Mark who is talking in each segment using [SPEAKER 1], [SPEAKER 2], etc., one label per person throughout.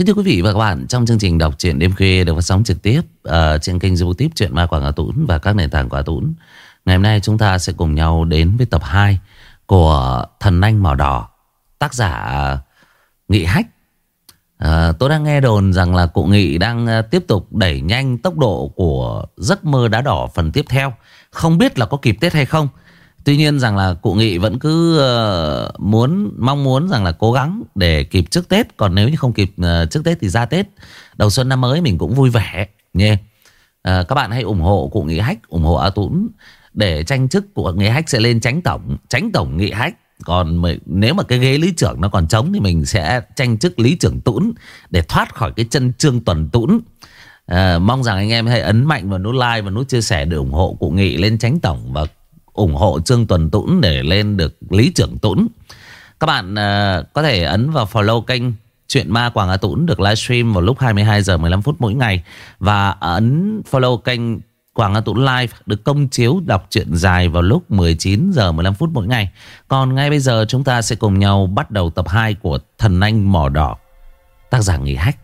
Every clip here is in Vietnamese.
[SPEAKER 1] Kính thưa quý vị và các bạn, trong chương trình đọc truyện đêm khuya được phát sóng trực tiếp uh, trên kênh youtube truyện ma quảng Hà Tũng và các nền tảng quả Tũng. Ngày hôm nay chúng ta sẽ cùng nhau đến với tập 2 của Thần Anh Màu Đỏ, tác giả ờ, Nghị Hách. Uh, tôi đang nghe đồn rằng là cụ Nghị đang tiếp tục đẩy nhanh tốc độ của giấc mơ đá đỏ phần tiếp theo. Không biết là có kịp Tết hay không. Tuy nhiên rằng là cụ Nghị vẫn cứ uh, muốn mong muốn rằng là cố gắng để kịp trước Tết. Còn nếu như không kịp uh, trước Tết thì ra Tết. Đầu xuân năm mới mình cũng vui vẻ nhé Uh, các bạn hãy ủng hộ cụ Nghị Hách, ủng hộ A Tũng để tranh chức của Nghị Hách sẽ lên tránh tổng, tránh tổng Nghị Hách. Còn nếu mà cái ghế lý trưởng nó còn trống thì mình sẽ tranh chức lý trưởng Tũng để thoát khỏi cái chân trương tuần Tũng. À, mong rằng anh em hãy ấn mạnh vào nút like và nút chia sẻ để ủng hộ cụ Nghị lên tránh tổng và ủng hộ Trương Tuần Tũng để lên được Lý trưởng Tũng. Các bạn uh, có thể ấn vào follow kênh Chuyện Ma Quảng Hà Tũng được livestream vào lúc 22 giờ 15 phút mỗi ngày và ấn follow kênh Quảng Hà Tũng Live được công chiếu đọc truyện dài vào lúc 19 giờ 15 phút mỗi ngày. Còn ngay bây giờ chúng ta sẽ cùng nhau bắt đầu tập 2 của Thần Anh Mỏ Đỏ. Tác giả Nghỉ Hách.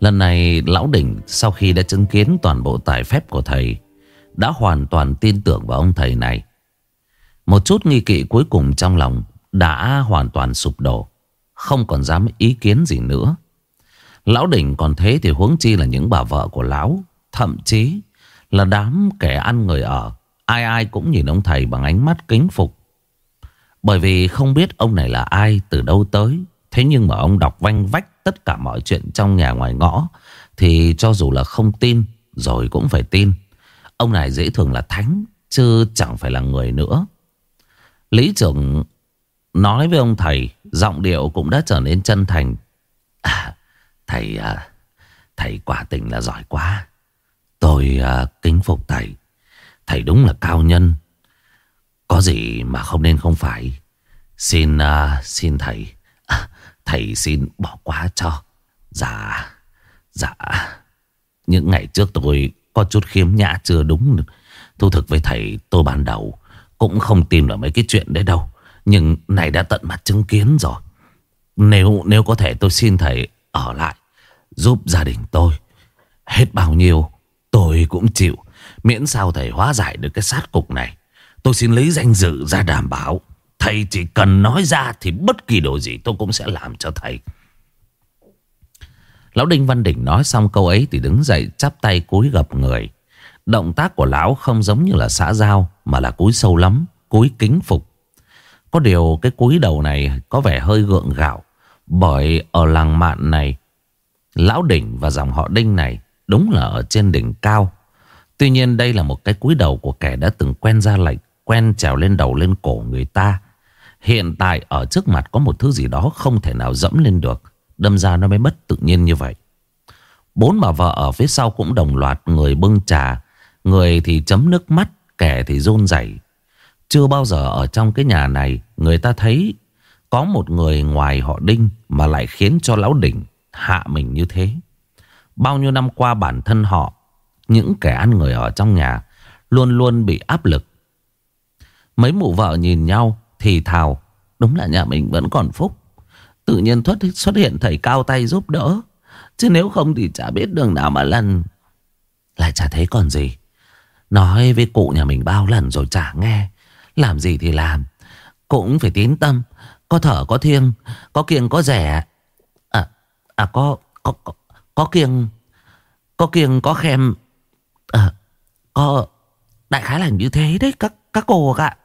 [SPEAKER 1] Lần này, Lão Đỉnh, sau khi đã chứng kiến toàn bộ tài phép của thầy, Đã hoàn toàn tin tưởng vào ông thầy này. Một chút nghi kỵ cuối cùng trong lòng đã hoàn toàn sụp đổ, Không còn dám ý kiến gì nữa. Lão Đỉnh còn thế thì huống chi là những bà vợ của Lão, Thậm chí là đám kẻ ăn người ở, Ai ai cũng nhìn ông thầy bằng ánh mắt kính phục. Bởi vì không biết ông này là ai, từ đâu tới, Thế nhưng mà ông đọc vanh vách tất cả mọi chuyện trong nhà ngoài ngõ Thì cho dù là không tin Rồi cũng phải tin. Ông này dễ thường là thánh Chứ chẳng phải là người nữa. Lý trưởng nói với ông thầy Giọng điệu cũng đã trở nên chân thành. À, Thầy à, Thầy quả tình là giỏi quá. Tôi à, kính phục thầy. Thầy đúng là cao nhân. Có gì mà không nên không phải. Xin à, xin thầy. Thầy xin bỏ qua cho. Dạ Dạ. Những ngày trước tôi có chút khiếm nhã chưa đúng. Thu thực với thầy tôi ban đầu Cũng không tin vào mấy cái chuyện đấy đâu. Nhưng này đã tận mặt chứng kiến rồi. Nếu nếu có thể tôi xin thầy ở lại Giúp gia đình tôi. Hết bao nhiêu, Tôi cũng chịu. Miễn sao thầy hóa giải được cái sát cục này. Tôi xin lấy danh dự ra đảm bảo. Thầy chỉ cần nói ra thì bất kỳ điều gì tôi cũng sẽ làm cho thầy. Lão Đinh Văn Đỉnh nói xong câu ấy thì đứng dậy chắp tay cúi gập người. Động tác của lão không giống như là xã giao mà là cúi sâu lắm, cúi kính phục. Có điều cái cúi đầu này có vẻ hơi gượng gạo bởi ở làng mạn này Lão Đỉnh và dòng họ Đinh này đúng là ở trên đỉnh cao. Tuy nhiên đây là một cái cúi đầu của kẻ đã từng quen ra lệnh, quen trèo lên đầu lên cổ người ta. Hiện tại ở trước mặt có một thứ gì đó không thể nào dẫm lên được. Đâm ra nó mới mất tự nhiên như vậy. Bốn bà vợ ở phía sau cũng đồng loạt người bưng trà. Người thì chấm nước mắt, kẻ thì run rẩy. Chưa bao giờ ở trong cái nhà này người ta thấy có một người ngoài họ Đinh mà lại khiến cho Lão Đỉnh hạ mình như thế. Bao nhiêu năm qua bản thân họ, những kẻ ăn người ở trong nhà luôn luôn bị áp lực. Mấy mụ vợ nhìn nhau thì thào Đúng là nhà mình vẫn còn phúc. Tự nhiên xuất, xuất hiện thầy cao tay giúp đỡ. Chứ nếu không thì chả biết đường nào mà lần Lại chả thấy còn gì. Nói với cụ nhà mình bao lần rồi chả nghe. Làm gì thì làm. Cũng phải tín tâm. Có thở có thiêng Có kiêng có rẻ. À, à có, có, có, có kiêng Có kiêng có khem. À Có Đại khái là như thế đấy các, các cô ạ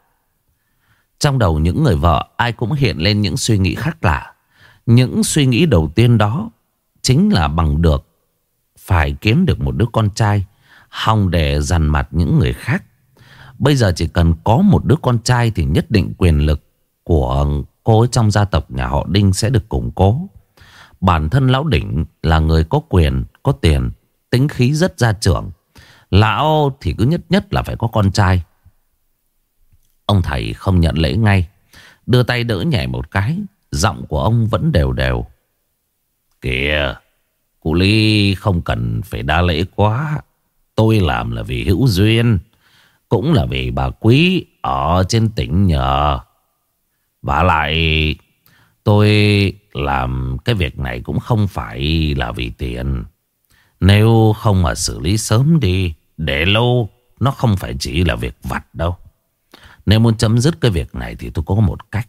[SPEAKER 1] trong đầu những người vợ ai cũng hiện lên những suy nghĩ khác lạ. Những suy nghĩ đầu tiên đó chính là bằng được phải kiếm được một đứa con trai hòng để dằn mặt những người khác. Bây giờ chỉ cần có một đứa con trai thì nhất định quyền lực của cô ấy trong gia tộc nhà họ Đinh sẽ được củng cố. Bản thân Lão Đỉnh là người có quyền, có tiền, tính khí rất gia trưởng. Lão thì cứ nhất nhất là phải có con trai. Ông thầy không nhận lễ ngay. Đưa tay đỡ nhẹ một cái, Giọng của ông vẫn đều đều. Kìa, Cụ Ly không cần phải đa lễ quá. Tôi làm là vì hữu duyên, Cũng là vì bà quý Ở trên tỉnh nhờ. Và lại, Tôi làm cái việc này cũng không phải là vì tiền. Nếu không mà xử lý sớm đi, Để lâu, Nó không phải chỉ là việc vặt đâu. Nếu muốn chấm dứt cái việc này Thì tôi có một cách.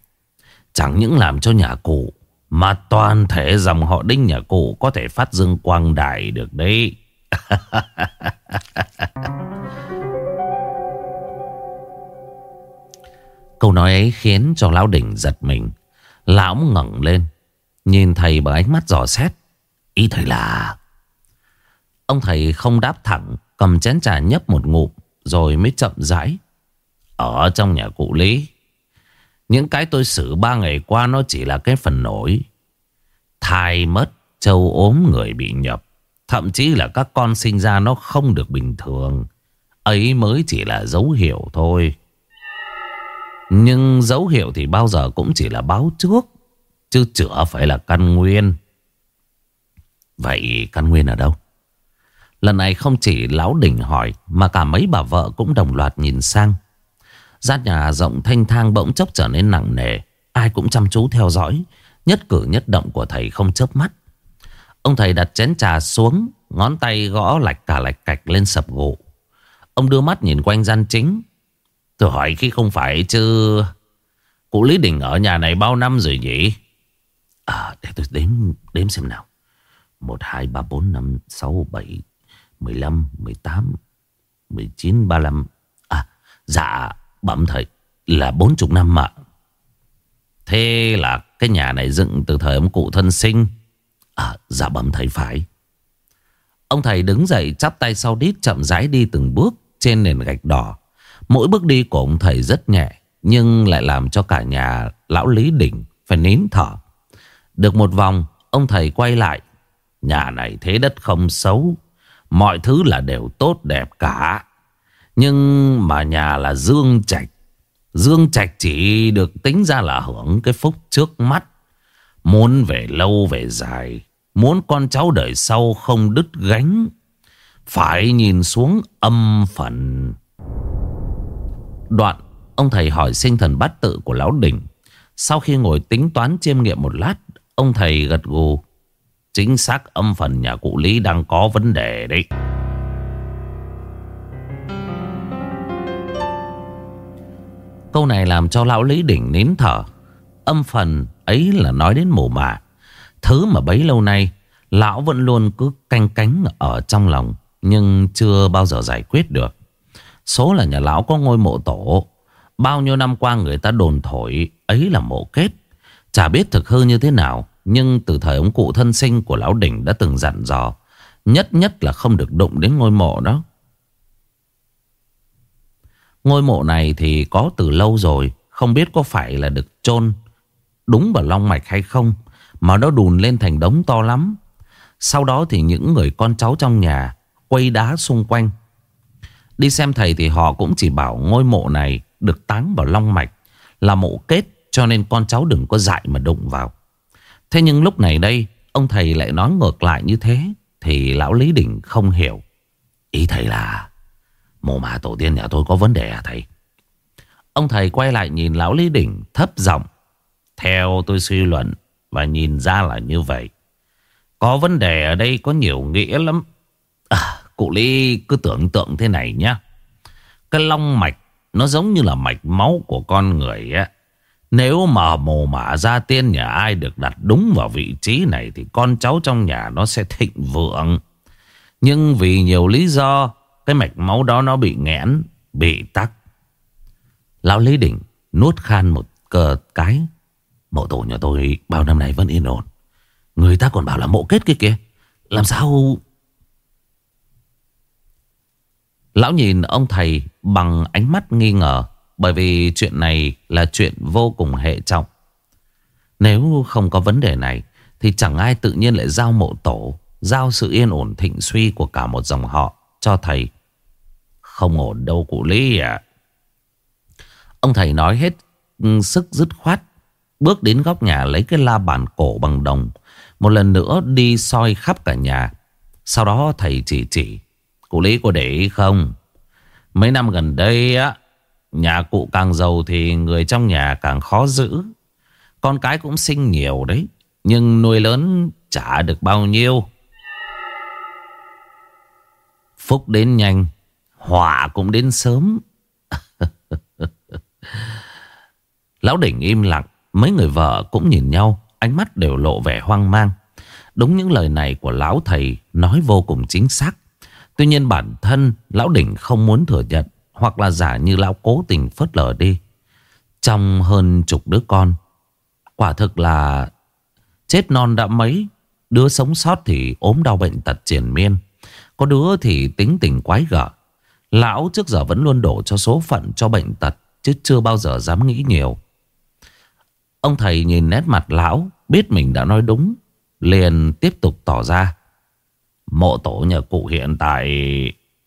[SPEAKER 1] Chẳng những làm cho nhà cụ, Mà toàn thể dòng họ đinh nhà cụ Có thể phát dương quang đại được đấy. Câu nói ấy khiến cho Lão Đỉnh giật mình. Lão ngẩng lên, Nhìn thầy bằng ánh mắt dò xét. Ý thầy là, Ông thầy không đáp thẳng, Cầm chén trà nhấp một ngụm, Rồi mới chậm rãi ở trong nhà cụ Lý. Những cái tôi xử ba ngày qua Nó chỉ là cái phần nổi. Thai mất Châu ốm, người bị nhập. Thậm chí là các con sinh ra nó không được bình thường. Ấy mới chỉ là dấu hiệu thôi. Nhưng dấu hiệu thì bao giờ cũng chỉ là báo trước, Chứ chữa phải là căn nguyên. Vậy căn nguyên ở đâu? Lần này không chỉ lão đỉnh hỏi, Mà cả mấy bà vợ cũng đồng loạt nhìn sang. Gian nhà rộng thanh thang bỗng chốc trở nên nặng nề. Ai cũng chăm chú theo dõi Nhất cử nhất động của thầy không chớp mắt. Ông thầy đặt chén trà xuống Ngón tay gõ lạch cả lạch cạch lên sập gỗ Ông đưa mắt nhìn quanh gian chính. Tôi hỏi khi không phải chứ? Cụ Lý Đình ở nhà này bao năm rồi nhỉ? À để tôi đếm đếm xem nào. 1, 2, 3, 4, 5, 6, 7, 15, 18, 19, 35 À dạ bẩm thầy là 40 năm ạ, Thế là cái nhà này dựng từ thời ông cụ thân sinh À dạ bẩm thầy phải Ông thầy đứng dậy chắp tay sau đít chậm rãi đi từng bước trên nền gạch đỏ. Mỗi bước đi của ông thầy rất nhẹ nhưng lại làm cho cả nhà lão Lý Đỉnh phải nín thở. Được một vòng ông thầy quay lại. Nhà này thế đất không xấu. Mọi thứ là đều tốt đẹp cả. Nhưng mà nhà là Dương Trạch. Dương Trạch chỉ được tính ra là hưởng cái phúc trước mắt. Muốn về lâu về dài, Muốn con cháu đời sau không đứt gánh, Phải nhìn xuống âm phần Đoạn, Ông thầy hỏi sinh thần bát tự của Lão Đình Sau khi ngồi tính toán chiêm nghiệm một lát, Ông thầy gật gù Chính xác âm phần nhà cụ Lý đang có vấn đề đấy Câu này làm cho Lão Lý Đỉnh nín thở. Âm phần ấy là nói đến mồ mả. Thứ mà bấy lâu nay, Lão vẫn luôn cứ canh cánh ở trong lòng, Nhưng chưa bao giờ giải quyết được. Số là nhà lão có ngôi mộ tổ. Bao nhiêu năm qua người ta đồn thổi, Ấy là mộ kết. Chả biết thực hư như thế nào, Nhưng từ thời ông cụ thân sinh của lão đỉnh đã từng dặn dò, Nhất nhất là không được đụng đến ngôi mộ đó. Ngôi mộ này thì có từ lâu rồi, Không biết có phải là được chôn đúng vào long mạch hay không, Mà nó đùn lên thành đống to lắm. Sau đó thì những người con cháu trong nhà Quay đá xung quanh. Đi xem thầy thì họ cũng chỉ bảo ngôi mộ này Được táng vào long mạch, Là mộ kết, cho nên con cháu đừng có dại mà đụng vào. Thế nhưng lúc này đây, Ông thầy lại nói ngược lại như thế, Thì lão Lý Đình không hiểu. Ý thầy là mồ mà tổ tiên nhà tôi có vấn đề à thầy Ông thầy quay lại nhìn lão Lý đỉnh thấp giọng theo tôi suy luận và nhìn ra là như vậy. Có vấn đề ở đây có nhiều nghĩa lắm. À, cụ Lý cứ tưởng tượng thế này nhá. Cái long mạch nó giống như là mạch máu của con người á. Nếu mà mồ mả gia tiên nhà ai được đặt đúng vào vị trí này thì con cháu trong nhà nó sẽ thịnh vượng. Nhưng vì nhiều lý do cái mạch máu đó nó bị nghẽn, bị tắc. Lão Lý Đình nuốt khan một cờ cái. Mộ tổ nhà tôi bao năm nay vẫn yên ổn. Người ta còn bảo là mộ kết kia. Kìa Làm sao? Lão nhìn ông thầy bằng ánh mắt nghi ngờ Bởi vì chuyện này là chuyện vô cùng hệ trọng. Nếu không có vấn đề này Thì chẳng ai tự nhiên lại giao mộ tổ Giao sự yên ổn thịnh suy của cả một dòng họ Cho thầy. Không ổn đâu cụ Lý à Ông thầy nói hết ừ, sức dứt khoát, Bước đến góc nhà lấy cái la bàn cổ bằng đồng. Một lần nữa đi soi khắp cả nhà. Sau đó thầy chỉ chỉ, Cụ Lý có để ý không? Mấy năm gần đây á, Nhà cụ càng giàu thì người trong nhà càng khó giữ. Con cái cũng sinh nhiều đấy, Nhưng nuôi lớn chả được bao nhiêu. Phúc đến nhanh. Họa cũng đến sớm. Lão đỉnh im lặng, Mấy người vợ cũng nhìn nhau, Ánh mắt đều lộ vẻ hoang mang. Đúng những lời này của lão thầy Nói vô cùng chính xác. Tuy nhiên bản thân, lão đỉnh không muốn thừa nhận, Hoặc là giả như lão cố tình phớt lờ đi. Trong hơn chục đứa con, Quả thực là Chết non đã mấy. Đứa sống sót thì ốm đau bệnh tật triển miên. Có đứa thì tính tình quái gở. Lão trước giờ vẫn luôn đổ cho số phận cho bệnh tật, Chứ chưa bao giờ dám nghĩ nhiều. Ông thầy nhìn nét mặt lão, Biết mình đã nói đúng, Liền tiếp tục tỏ ra. Mộ tổ nhà cụ hiện tại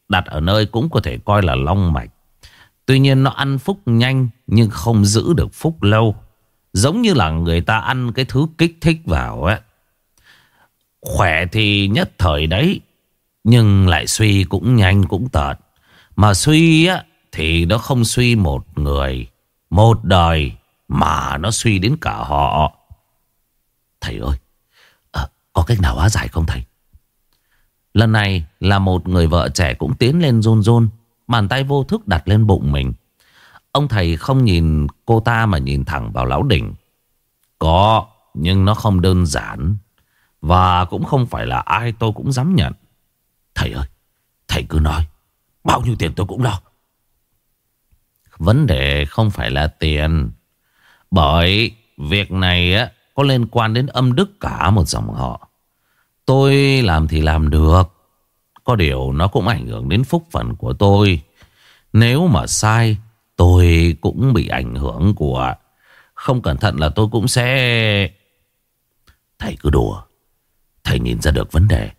[SPEAKER 1] Đặt ở nơi cũng có thể coi là long mạch. Tuy nhiên nó ăn phúc nhanh, Nhưng không giữ được phúc lâu. Giống như là người ta ăn cái thứ kích thích vào ấy. Khỏe thì nhất thời đấy, Nhưng lại suy cũng nhanh cũng tợt. Mà suy á Thì nó không suy một người. Một đời Mà nó suy đến cả họ. Thầy ơi à, Có cách nào hóa giải không thầy? Lần này là một người vợ trẻ cũng tiến lên run run Bàn tay vô thức đặt lên bụng mình. Ông thầy không nhìn cô ta mà nhìn thẳng vào lão đỉnh Có Nhưng nó không đơn giản. Và cũng không phải là ai tôi cũng dám nhận. Thầy ơi Thầy cứ nói. Bao nhiêu tiền tôi cũng lo Vấn đề không phải là tiền Bởi việc này á có liên quan đến âm đức cả một dòng họ. Tôi làm thì làm được. Có điều nó cũng ảnh hưởng đến phúc phận của tôi. Nếu mà sai, tôi cũng bị ảnh hưởng của... Không cẩn thận là tôi cũng sẽ... Thầy cứ đùa. Thầy nhìn ra được vấn đề.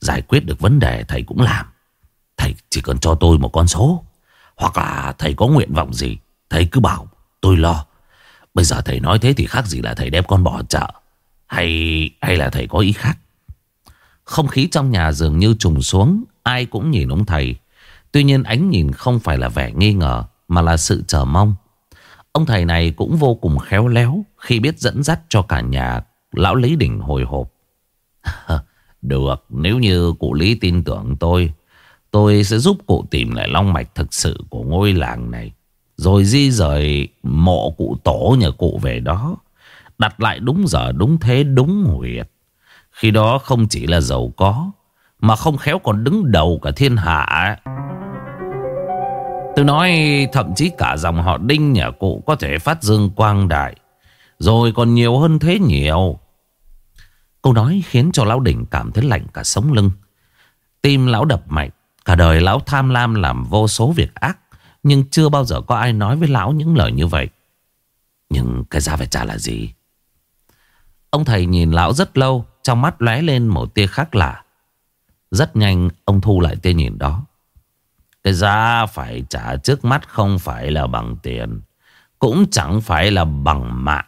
[SPEAKER 1] Giải quyết được vấn đề thầy cũng làm. Thầy chỉ cần cho tôi một con số. Hoặc là thầy có nguyện vọng gì. Thầy cứ bảo tôi lo. Bây giờ thầy nói thế thì khác gì là thầy đem con bỏ chợ. Hay hay là thầy có ý khác. Không khí trong nhà dường như trùng xuống. Ai cũng nhìn ông thầy. Tuy nhiên ánh nhìn không phải là vẻ nghi ngờ. Mà là sự chờ mong. Ông thầy này cũng vô cùng khéo léo. Khi biết dẫn dắt cho cả nhà. Lão Lý đình hồi hộp. Được, nếu như cụ Lý tin tưởng tôi. Tôi sẽ giúp cụ tìm lại long mạch thực sự của ngôi làng này. Rồi di rời mộ cụ tổ nhà cụ về đó. Đặt lại đúng giờ, đúng thế, đúng huyệt. Khi đó không chỉ là giàu có. Mà không khéo còn đứng đầu cả thiên hạ. Tôi nói thậm chí cả dòng họ Đinh nhà cụ có thể phát dương quang đại. Rồi còn nhiều hơn thế nhiều. Câu nói khiến cho lão đỉnh cảm thấy lạnh cả sống lưng. Tim lão đập mạnh. Cả đời lão tham lam làm vô số việc ác. Nhưng chưa bao giờ có ai nói với lão những lời như vậy. Nhưng cái giá phải trả là gì? Ông thầy nhìn lão rất lâu, trong mắt lóe lên một tia khác lạ. Rất nhanh ông thu lại tia nhìn đó. Cái giá phải trả trước mắt không phải là bằng tiền. Cũng chẳng phải là bằng mạng.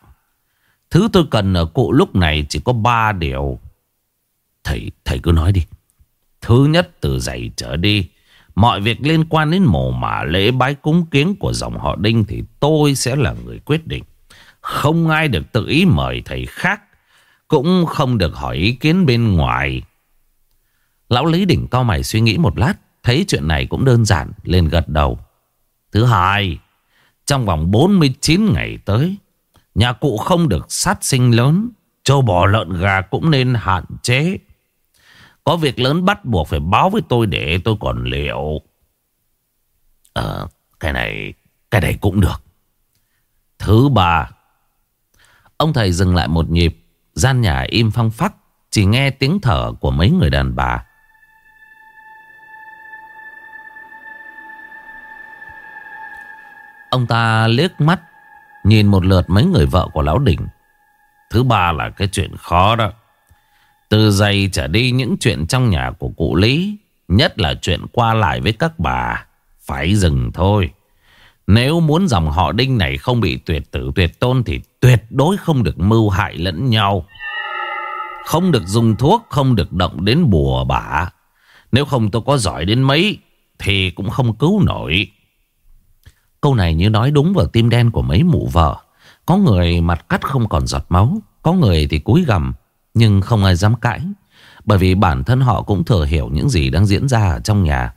[SPEAKER 1] Thứ tôi cần ở cụ lúc này chỉ có ba điều. Thầy, thầy cứ nói đi. Thứ nhất từ giày trở đi. Mọi việc liên quan đến mồ mả, lễ bái, cúng kiến của dòng họ Đinh thì tôi sẽ là người quyết định. Không ai được tự ý mời thầy khác. Cũng không được hỏi ý kiến bên ngoài. Lão Lý đỉnh cao mày suy nghĩ một lát. Thấy chuyện này cũng đơn giản. Lên gật đầu. Thứ hai. Trong vòng 49 ngày tới. Nhà cụ không được sát sinh lớn. Châu bò lợn gà cũng nên hạn chế. Có việc lớn bắt buộc phải báo với tôi để tôi còn liệu. Ờ, cái này, cái này cũng được. Thứ ba. Ông thầy dừng lại một nhịp. Gian nhà im phăng phắc. Chỉ nghe tiếng thở của mấy người đàn bà. Ông ta liếc mắt. Nhìn một lượt mấy người vợ của Lão đình Thứ ba là cái chuyện khó đó. Từ giày trở đi những chuyện trong nhà của cụ Lý, Nhất là chuyện qua lại với các bà, Phải dừng thôi. Nếu muốn dòng họ đinh này không bị tuyệt tử, tuyệt tôn Thì tuyệt đối không được mưu hại lẫn nhau. Không được dùng thuốc, Không được động đến bùa bả. Nếu không tôi có giỏi đến mấy, Thì cũng không cứu nổi. Câu này như nói đúng vào tim đen của mấy mụ vợ. Có người mặt cắt không còn giọt máu, Có người thì cúi gằm. Nhưng không ai dám cãi, Bởi vì bản thân họ cũng thừa hiểu những gì đang diễn ra ở trong nhà.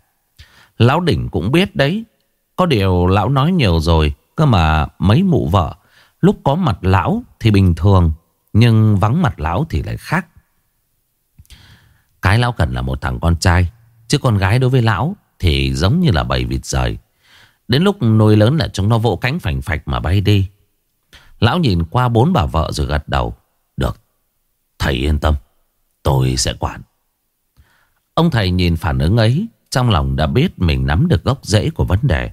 [SPEAKER 1] Lão đỉnh cũng biết đấy, Có điều lão nói nhiều rồi, Cơ mà mấy mụ vợ, Lúc có mặt lão thì bình thường, Nhưng vắng mặt lão thì lại khác. Cái lão cần là một thằng con trai, Chứ con gái đối với lão Thì giống như là bầy vịt rời. Đến lúc nuôi lớn là chúng nó vỗ cánh phành phạch mà bay đi. Lão nhìn qua bốn bà vợ rồi gật đầu. Thầy yên tâm, Tôi sẽ quản. Ông thầy nhìn phản ứng ấy, Trong lòng đã biết mình nắm được gốc rễ của vấn đề.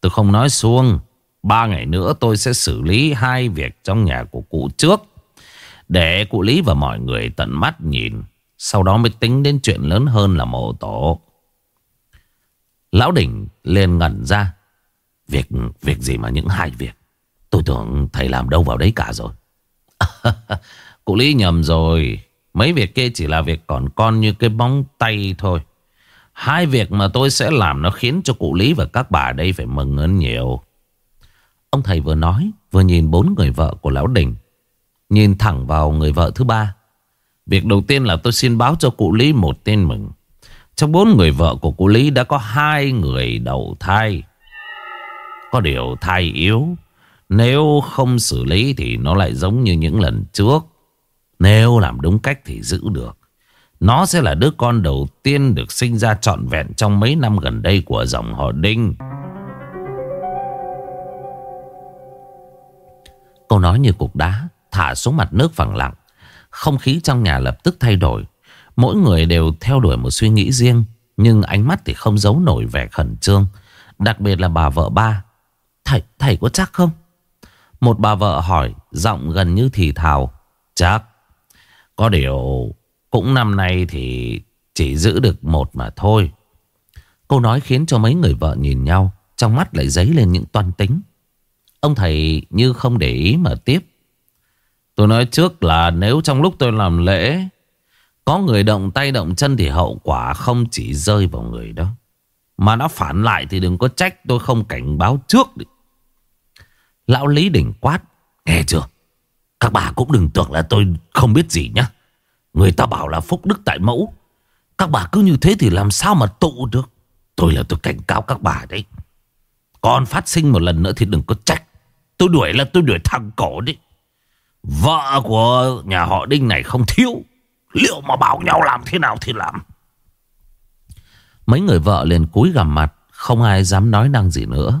[SPEAKER 1] Tôi không nói xuông, Ba ngày nữa tôi sẽ xử lý hai việc trong nhà của cụ trước. Để cụ Lý và mọi người tận mắt nhìn, Sau đó mới tính đến chuyện lớn hơn là mộ tổ. Lão đỉnh liền ngẩn ra. Việc việc gì mà những hai việc? Tôi tưởng thầy làm đâu vào đấy cả rồi. Cụ Lý nhầm rồi. Mấy việc kia chỉ là việc còn con như cái bóng tay thôi. Hai việc mà tôi sẽ làm nó khiến cho cụ Lý và các bà đây phải mừng hơn nhiều. Ông thầy vừa nói, Vừa nhìn bốn người vợ của Lão Đình. Nhìn thẳng vào người vợ thứ ba. Việc đầu tiên là tôi xin báo cho cụ Lý một tin mừng. Trong bốn người vợ của cụ Lý đã có hai người đầu thai. Có điều thai yếu. Nếu không xử lý thì nó lại giống như những lần trước. Nếu làm đúng cách thì giữ được Nó sẽ là đứa con đầu tiên được sinh ra trọn vẹn trong mấy năm gần đây của dòng họ Đinh Câu nói như cục đá thả xuống mặt nước phẳng lặng Không khí trong nhà lập tức thay đổi Mỗi người đều theo đuổi một suy nghĩ riêng Nhưng ánh mắt thì không giấu nổi vẻ khẩn trương Đặc biệt là bà vợ ba Thầy, thầy có chắc không? Một bà vợ hỏi, giọng gần như thì thào. Chắc. Có điều, cũng năm nay thì chỉ giữ được một mà thôi. Câu nói khiến cho mấy người vợ nhìn nhau, trong mắt lại dấy lên những toan tính. Ông thầy như không để ý mà tiếp. Tôi nói trước là nếu trong lúc tôi làm lễ, có người động tay động chân thì hậu quả không chỉ rơi vào người đó. Mà nó phản lại thì đừng có trách tôi không cảnh báo trước đi. Lão Lý đỉnh quát. Nghe chưa? Các bà cũng đừng tưởng là tôi không biết gì nhá. Người ta bảo là phúc đức tại mẫu. Các bà cứ như thế thì làm sao mà tụ được. Tôi là tôi cảnh cáo các bà đấy. Còn phát sinh một lần nữa thì đừng có trách. Tôi đuổi là tôi đuổi thằng cổ đấy. Vợ của nhà họ Đinh này không thiếu. Liệu mà bảo nhau làm thế nào thì làm. Mấy người vợ liền cúi gằm mặt. Không ai dám nói năng gì nữa.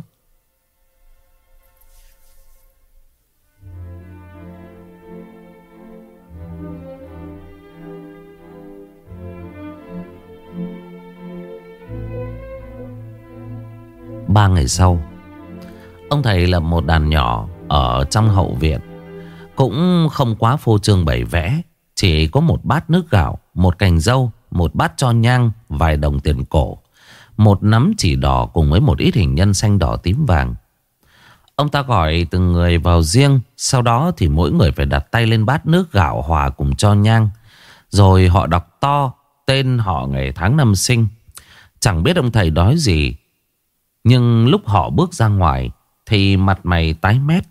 [SPEAKER 1] Ba ngày sau. Ông thầy lập một đàn nhỏ Ở trong hậu viện. Cũng không quá phô trương bày vẽ, Chỉ có một bát nước gạo, Một cành dâu, Một bát cho nhang, Vài đồng tiền cổ, Một nắm chỉ đỏ cùng với một ít hình nhân xanh đỏ tím vàng. Ông ta gọi từng người vào riêng, Sau đó thì mỗi người phải đặt tay lên bát nước gạo hòa cùng cho nhang. Rồi họ đọc to Tên họ ngày tháng năm sinh. Chẳng biết ông thầy nói gì nhưng lúc họ bước ra ngoài Thì mặt mày tái mét.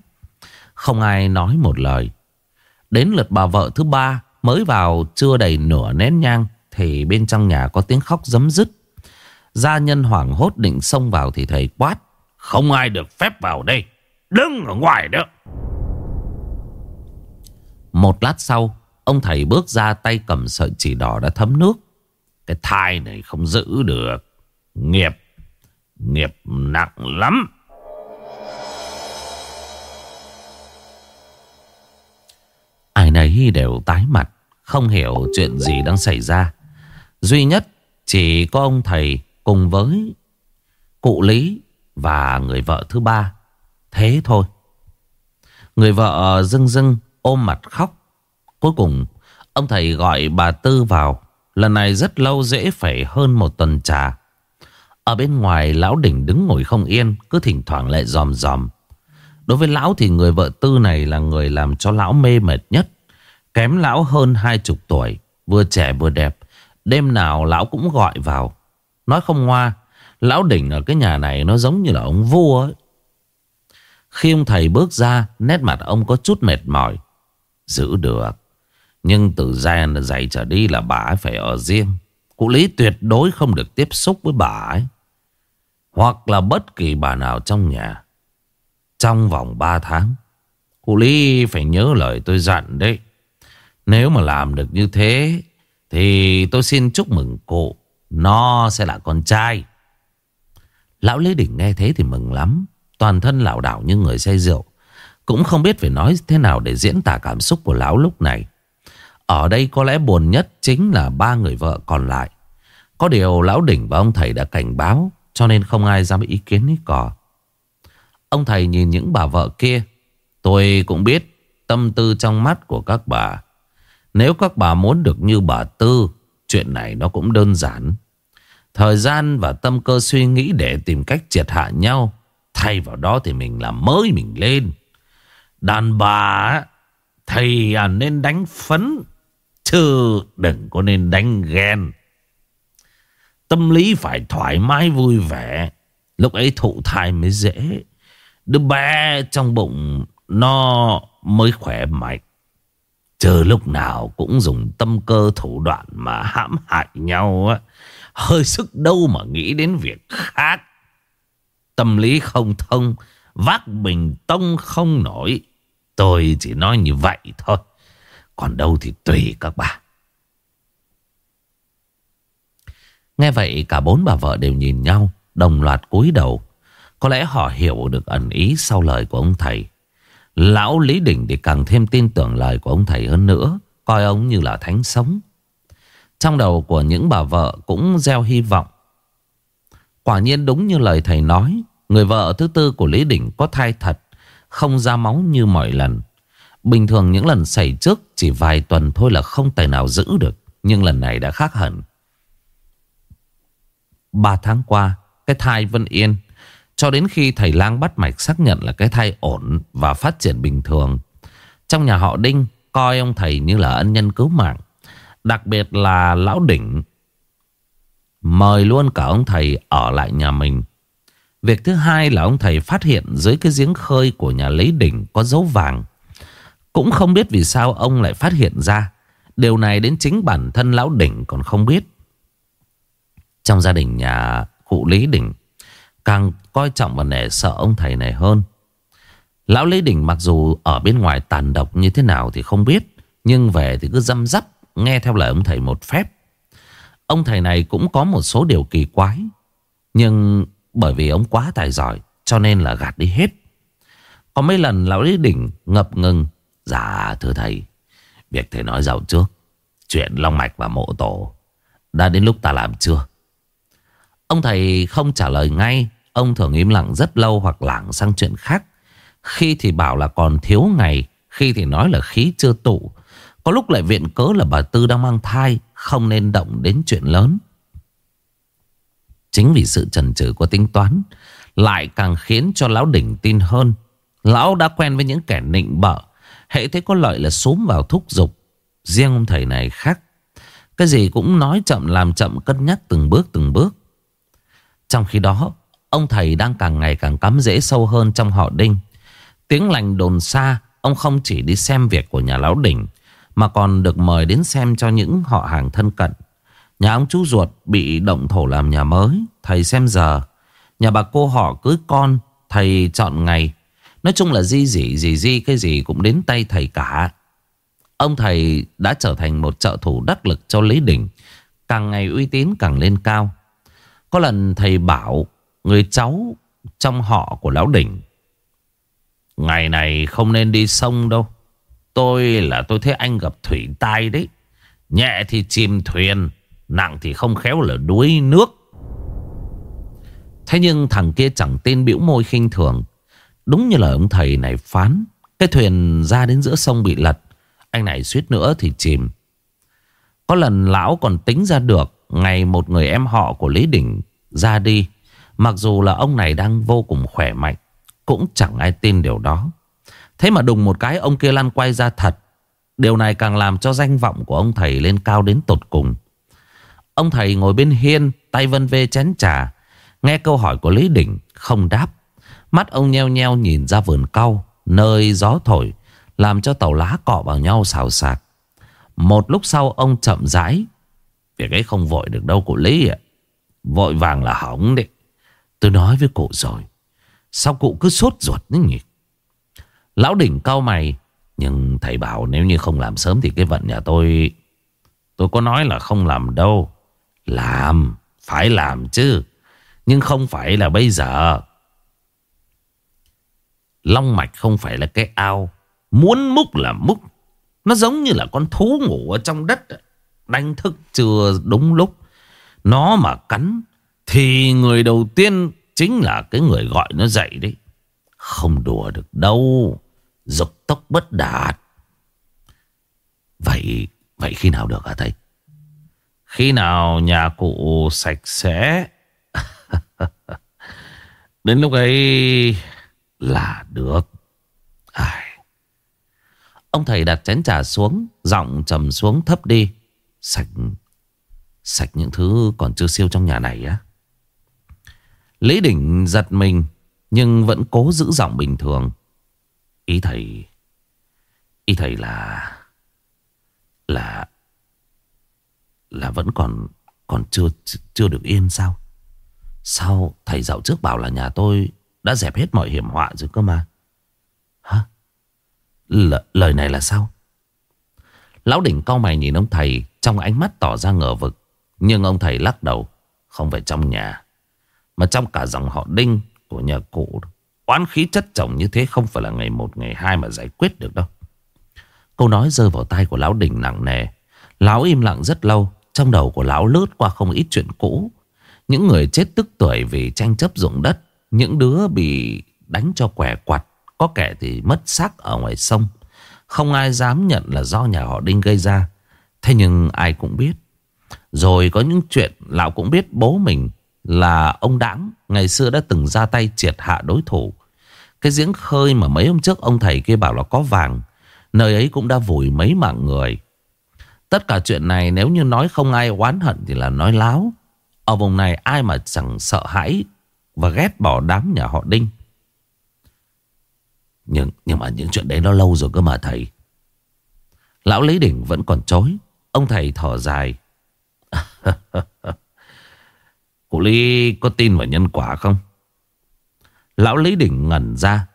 [SPEAKER 1] Không ai nói một lời. Đến lượt bà vợ thứ ba Mới vào chưa đầy nửa nén nhang Thì bên trong nhà có tiếng khóc giấm dứt Gia nhân hoảng hốt định xông vào Thì thầy quát, Không ai được phép vào đây. Đứng ở ngoài đó. Một lát sau, Ông thầy bước ra tay cầm sợi chỉ đỏ đã thấm nước. Cái thai này không giữ được. Nghiệp Nghiệp nặng lắm. Ai nấy đều tái mặt. Không hiểu chuyện gì đang xảy ra. Duy nhất chỉ có ông thầy cùng với cụ Lý và người vợ thứ ba. Thế thôi. Người vợ dưng dưng ôm mặt khóc. Cuối cùng, ông thầy gọi bà Tư vào. Lần này rất lâu dễ phải hơn một tuần trà. Ở bên ngoài, lão đỉnh đứng ngồi không yên, Cứ thỉnh thoảng lại dòm dòm. Đối với lão thì người vợ tư này là người làm cho lão mê mệt nhất. Kém lão hơn hai chục tuổi, Vừa trẻ vừa đẹp. Đêm nào lão cũng gọi vào. Nói không ngoa, Lão đỉnh ở cái nhà này nó giống như là ông vua ấy. Khi ông thầy bước ra, Nét mặt ông có chút mệt mỏi. Giữ được, Nhưng từ gian dạy trở đi là bà ấy phải ở riêng. Cụ Lý tuyệt đối không được tiếp xúc với bà ấy. Hoặc là bất kỳ bà nào trong nhà. Trong vòng 3 tháng Cụ Lý phải nhớ lời tôi dặn đấy. Nếu mà làm được như thế, Thì tôi xin chúc mừng cụ Nó sẽ là con trai. Lão Lý Đỉnh nghe thế thì mừng lắm. Toàn thân lảo đảo như người say rượu. Cũng không biết phải nói thế nào để diễn tả cảm xúc của lão lúc này. Ở đây có lẽ buồn nhất chính là ba người vợ còn lại. Có điều lão đỉnh và ông thầy đã cảnh báo cho nên không ai dám ý kiến ý cỏ. Ông thầy nhìn những bà vợ kia. Tôi cũng biết tâm tư trong mắt của các bà. Nếu các bà muốn được như bà Tư, Chuyện này nó cũng đơn giản. Thời gian và tâm cơ suy nghĩ để tìm cách triệt hạ nhau, Thay vào đó thì mình làm mới mình lên. Đàn bà Thầy à nên đánh phấn, Chứ đừng có nên đánh ghen. Tâm lý phải thoải mái, vui vẻ. Lúc ấy thụ thai mới dễ. Đứa bé trong bụng Nó mới khỏe mạnh. Chờ lúc nào cũng dùng tâm cơ thủ đoạn Mà hãm hại nhau á. Hơi sức đâu mà nghĩ đến việc khác. Tâm lý không thông, Vác bình tông không nổi. Tôi chỉ nói như vậy thôi. Còn đâu thì tùy các bạn. Nghe vậy cả bốn bà vợ đều nhìn nhau, Đồng loạt cúi đầu. Có lẽ họ hiểu được ẩn ý sau lời của ông thầy. Lão Lý Đình thì càng thêm tin tưởng lời của ông thầy hơn nữa, Coi ông như là thánh sống. Trong đầu của những bà vợ cũng gieo hy vọng. Quả nhiên đúng như lời thầy nói, Người vợ thứ tư của Lý Đình có thai thật, Không ra máu như mọi lần. Bình thường những lần xảy trước Chỉ vài tuần thôi là không tài nào giữ được, Nhưng lần này đã khác hẳn. Ba tháng qua, Cái thai vẫn yên Cho đến khi thầy lang bắt mạch xác nhận là cái thai ổn Và phát triển bình thường Trong nhà họ Đinh, Coi ông thầy như là ân nhân cứu mạng Đặc biệt là Lão Đỉnh Mời luôn cả ông thầy ở lại nhà mình Việc thứ hai là ông thầy phát hiện dưới cái giếng khơi của nhà lấy đỉnh có dấu vàng. Cũng không biết vì sao ông lại phát hiện ra. Điều này đến chính bản thân lão đỉnh còn không biết. Trong gia đình nhà cụ Lý Đỉnh càng coi trọng và nể sợ ông thầy này hơn. Lão Lý Đỉnh mặc dù ở bên ngoài tàn độc như thế nào thì không biết. Nhưng về thì cứ dâm dắp nghe theo lời ông thầy một phép. Ông thầy này cũng có một số điều kỳ quái. Nhưng bởi vì ông quá tài giỏi, Cho nên là gạt đi hết Có mấy lần lão lý đỉnh ngập ngừng Dạ thưa thầy, Việc thầy nói dạo trước, Chuyện Long Mạch và mộ tổ, Đã đến lúc ta làm chưa Ông thầy không trả lời ngay. Ông thường im lặng rất lâu hoặc lảng sang chuyện khác. Khi thì bảo là còn thiếu ngày, Khi thì nói là khí chưa tụ. Có lúc lại viện cớ là bà Tư đang mang thai, Không nên động đến chuyện lớn. Chính vì sự trần trừ của tính toán, Lại càng khiến cho lão đỉnh tin hơn. Lão đã quen với những kẻ nịnh bợ. Hệ thấy có lợi là xúm vào thúc giục. Riêng ông thầy này khác. Cái gì cũng nói chậm, làm chậm, cân nhắc từng bước từng bước. Trong khi đó, Ông thầy đang càng ngày càng cắm rễ sâu hơn trong họ đinh. Tiếng lành đồn xa, Ông không chỉ đi xem việc của nhà lão đỉnh, Mà còn được mời đến xem cho những họ hàng thân cận. Nhà ông chú ruột bị động thổ làm nhà mới, Thầy xem giờ. Nhà bà cô họ cưới con, Thầy chọn ngày. Nói chung là di dị gì di cái gì cũng đến tay thầy cả. Ông thầy đã trở thành một trợ thủ đắc lực cho Lý Đình Càng ngày uy tín càng lên cao. Có lần thầy bảo Người cháu trong họ của Lão Đình Ngày này không nên đi sông đâu. Tôi là tôi thấy anh gặp thủy tai đấy. Nhẹ thì chìm thuyền, Nặng thì không khéo là đuối nước. Thế nhưng thằng kia chẳng tin biểu môi khinh thường. Đúng như lời ông thầy này phán, Cái thuyền ra đến giữa sông bị lật. Anh này suýt nữa thì chìm. Có lần lão còn tính ra được Ngày một người em họ của Lý Đình ra đi. Mặc dù là ông này đang vô cùng khỏe mạnh, Cũng chẳng ai tin điều đó. Thế mà đùng một cái ông kia lăn quay ra thật. Điều này càng làm cho danh vọng của ông thầy lên cao đến tột cùng. Ông thầy ngồi bên hiên, Tay vân vê chén trà. Nghe câu hỏi của Lý Đỉnh Không đáp. Mắt ông nheo nheo nhìn ra vườn cau, Nơi gió thổi, Làm cho tàu lá cọ vào nhau xào xạc. Một lúc sau ông chậm rãi Việc ấy không vội được đâu, cụ Lý ạ. Vội vàng là hỏng đấy Tôi nói với cụ rồi. Sao cụ cứ sốt ruột đấy nhỉ? Lão đỉnh cao mày. Nhưng thầy bảo nếu như không làm sớm Thì cái vận nhà tôi Tôi có nói là không làm đâu. Làm, Phải làm chứ. Nhưng không phải là bây giờ. Long mạch không phải là cái ao. Muốn múc là múc. Nó giống như là con thú ngủ ở trong đất Đánh thức chưa đúng lúc. Nó mà cắn Thì người đầu tiên Chính là cái người gọi nó dậy đấy. Không đùa được đâu, Dục tốc bất đạt. Vậy Vậy khi nào được hả thầy? Khi nào nhà cụ sạch sẽ? Đến lúc ấy Là được. Ai... Ông thầy đặt chén trà xuống, Giọng trầm xuống thấp đi. Sạch Sạch những thứ còn chưa siêu trong nhà này á. Lý Đỉnh giật mình, Nhưng vẫn cố giữ giọng bình thường. Ý thầy Ý thầy là Là Là vẫn còn Còn chưa chưa được yên sao? Sao thầy dạo trước bảo là nhà tôi Đã dẹp hết mọi hiểm họa rồi cơ mà? Hả? L, Lời này là sao? Lão đỉnh cau mày nhìn ông thầy trong ánh mắt tỏ ra ngờ vực, Nhưng ông thầy lắc đầu, Không phải trong nhà, Mà trong cả dòng họ đinh của nhà cụ Oán khí chất chồng như thế không phải là ngày một, ngày hai mà giải quyết được đâu. Câu nói rơi vào tay của lão đình nặng nề. Lão im lặng rất lâu. Trong đầu của lão lướt qua không ít chuyện cũ. Những người chết tức tuổi vì tranh chấp ruộng đất. Những đứa bị đánh cho quẻ quặt. Có kẻ thì mất xác ở ngoài sông. Không ai dám nhận là do nhà họ Đinh gây ra. Thế nhưng ai cũng biết. Rồi có những chuyện lão cũng biết bố mình là ông Đãng ngày xưa đã từng ra tay triệt hạ đối thủ. Cái giếng khơi mà mấy hôm trước ông thầy kia bảo là có vàng. Nơi ấy cũng đã vùi mấy mạng người. Tất cả chuyện này nếu như nói không ai oán hận thì là nói láo. Ở vùng này ai mà chẳng sợ hãi và ghét bỏ đám nhà họ Đinh. Nhưng, nhưng mà những chuyện đấy nó lâu rồi cơ mà thầy. Lão Lý Đỉnh vẫn còn chối. Ông thầy thở dài. Cụ Lý có tin vào nhân quả không? Lão Lý Đỉnh ngẩn ra,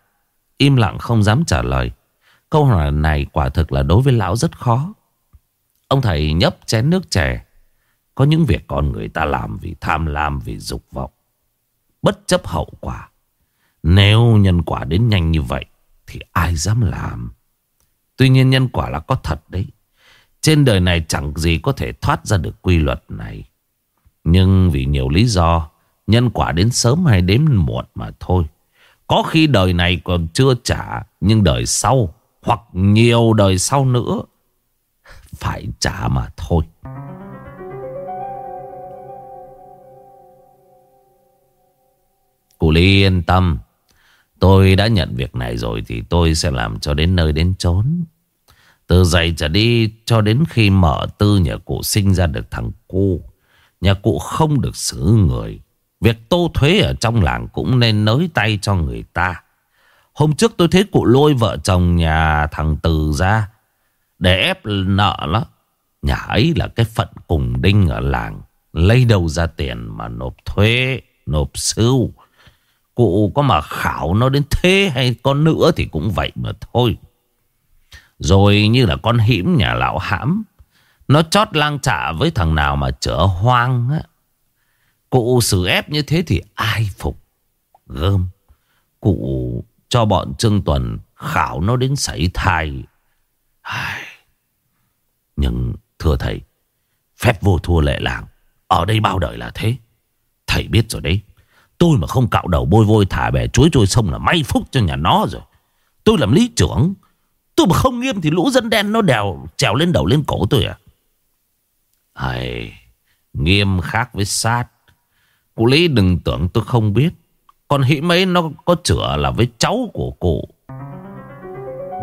[SPEAKER 1] Im lặng không dám trả lời. Câu hỏi này quả thực là đối với lão rất khó. Ông thầy nhấp chén nước chè. Có những việc con người ta làm vì tham lam, vì dục vọng. Bất chấp hậu quả. Nếu nhân quả đến nhanh như vậy, Thì ai dám làm? Tuy nhiên nhân quả là có thật đấy. Trên đời này chẳng gì có thể thoát ra được quy luật này. Nhưng vì nhiều lý do, Nhân quả đến sớm hay đến muộn mà thôi. Có khi đời này còn chưa trả, Nhưng đời sau, Hoặc nhiều đời sau nữa, Phải trả mà thôi. Cụ Ly yên tâm. Tôi đã nhận việc này rồi Thì tôi sẽ làm cho đến nơi đến chốn. Từ dậy trở đi Cho đến khi mở tư nhà cụ sinh ra được thằng cu Nhà cụ không được xử người Việc tô thuế ở trong làng cũng nên nới tay cho người ta. Hôm trước tôi thấy cụ lôi vợ chồng nhà thằng Từ ra. Để ép nợ đó. Nhà ấy là cái phận cùng đinh ở làng. Lấy đâu ra tiền mà nộp thuế, nộp sưu. Cụ có mà khảo nó đến thế hay con nữa thì cũng vậy mà thôi. Rồi như là con hiểm nhà lão hãm. Nó chót lang trả với thằng nào mà chở hoang á. Cụ xử ép như thế thì ai phục? Gơm. Cụ cho bọn Trương Tuần Khảo nó đến sảy thai. Ai... Nhưng thưa thầy, Phép vô thua lệ làng. Ở đây bao đời là thế? Thầy biết rồi đấy. Tôi mà không cạo đầu bôi vôi thả bè chuối trôi sông là may phúc cho nhà nó rồi. Tôi làm lý trưởng. Tôi mà không nghiêm thì lũ dân đen nó đèo, Trèo lên đầu lên cổ tôi à. Ai... Nghiêm khác với sát. Cụ Lý đừng tưởng tôi không biết. Con hĩ mấy nó có chữa là với cháu của cụ.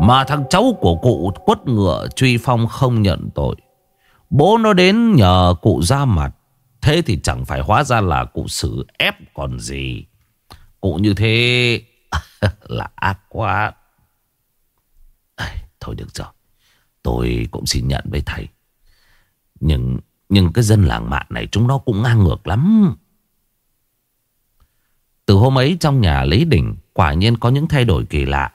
[SPEAKER 1] Mà thằng cháu của cụ quất ngựa truy phong không nhận tội. Bố nó đến nhờ cụ ra mặt. Thế thì chẳng phải hóa ra là cụ xử ép còn gì. Cụ như thế là ác quá. Thôi được rồi, Tôi cũng xin nhận với thầy. Nhưng nhưng cái dân làng mạn này chúng nó cũng ngang ngược lắm. Từ hôm ấy trong nhà Lý Đình, Quả nhiên có những thay đổi kỳ lạ.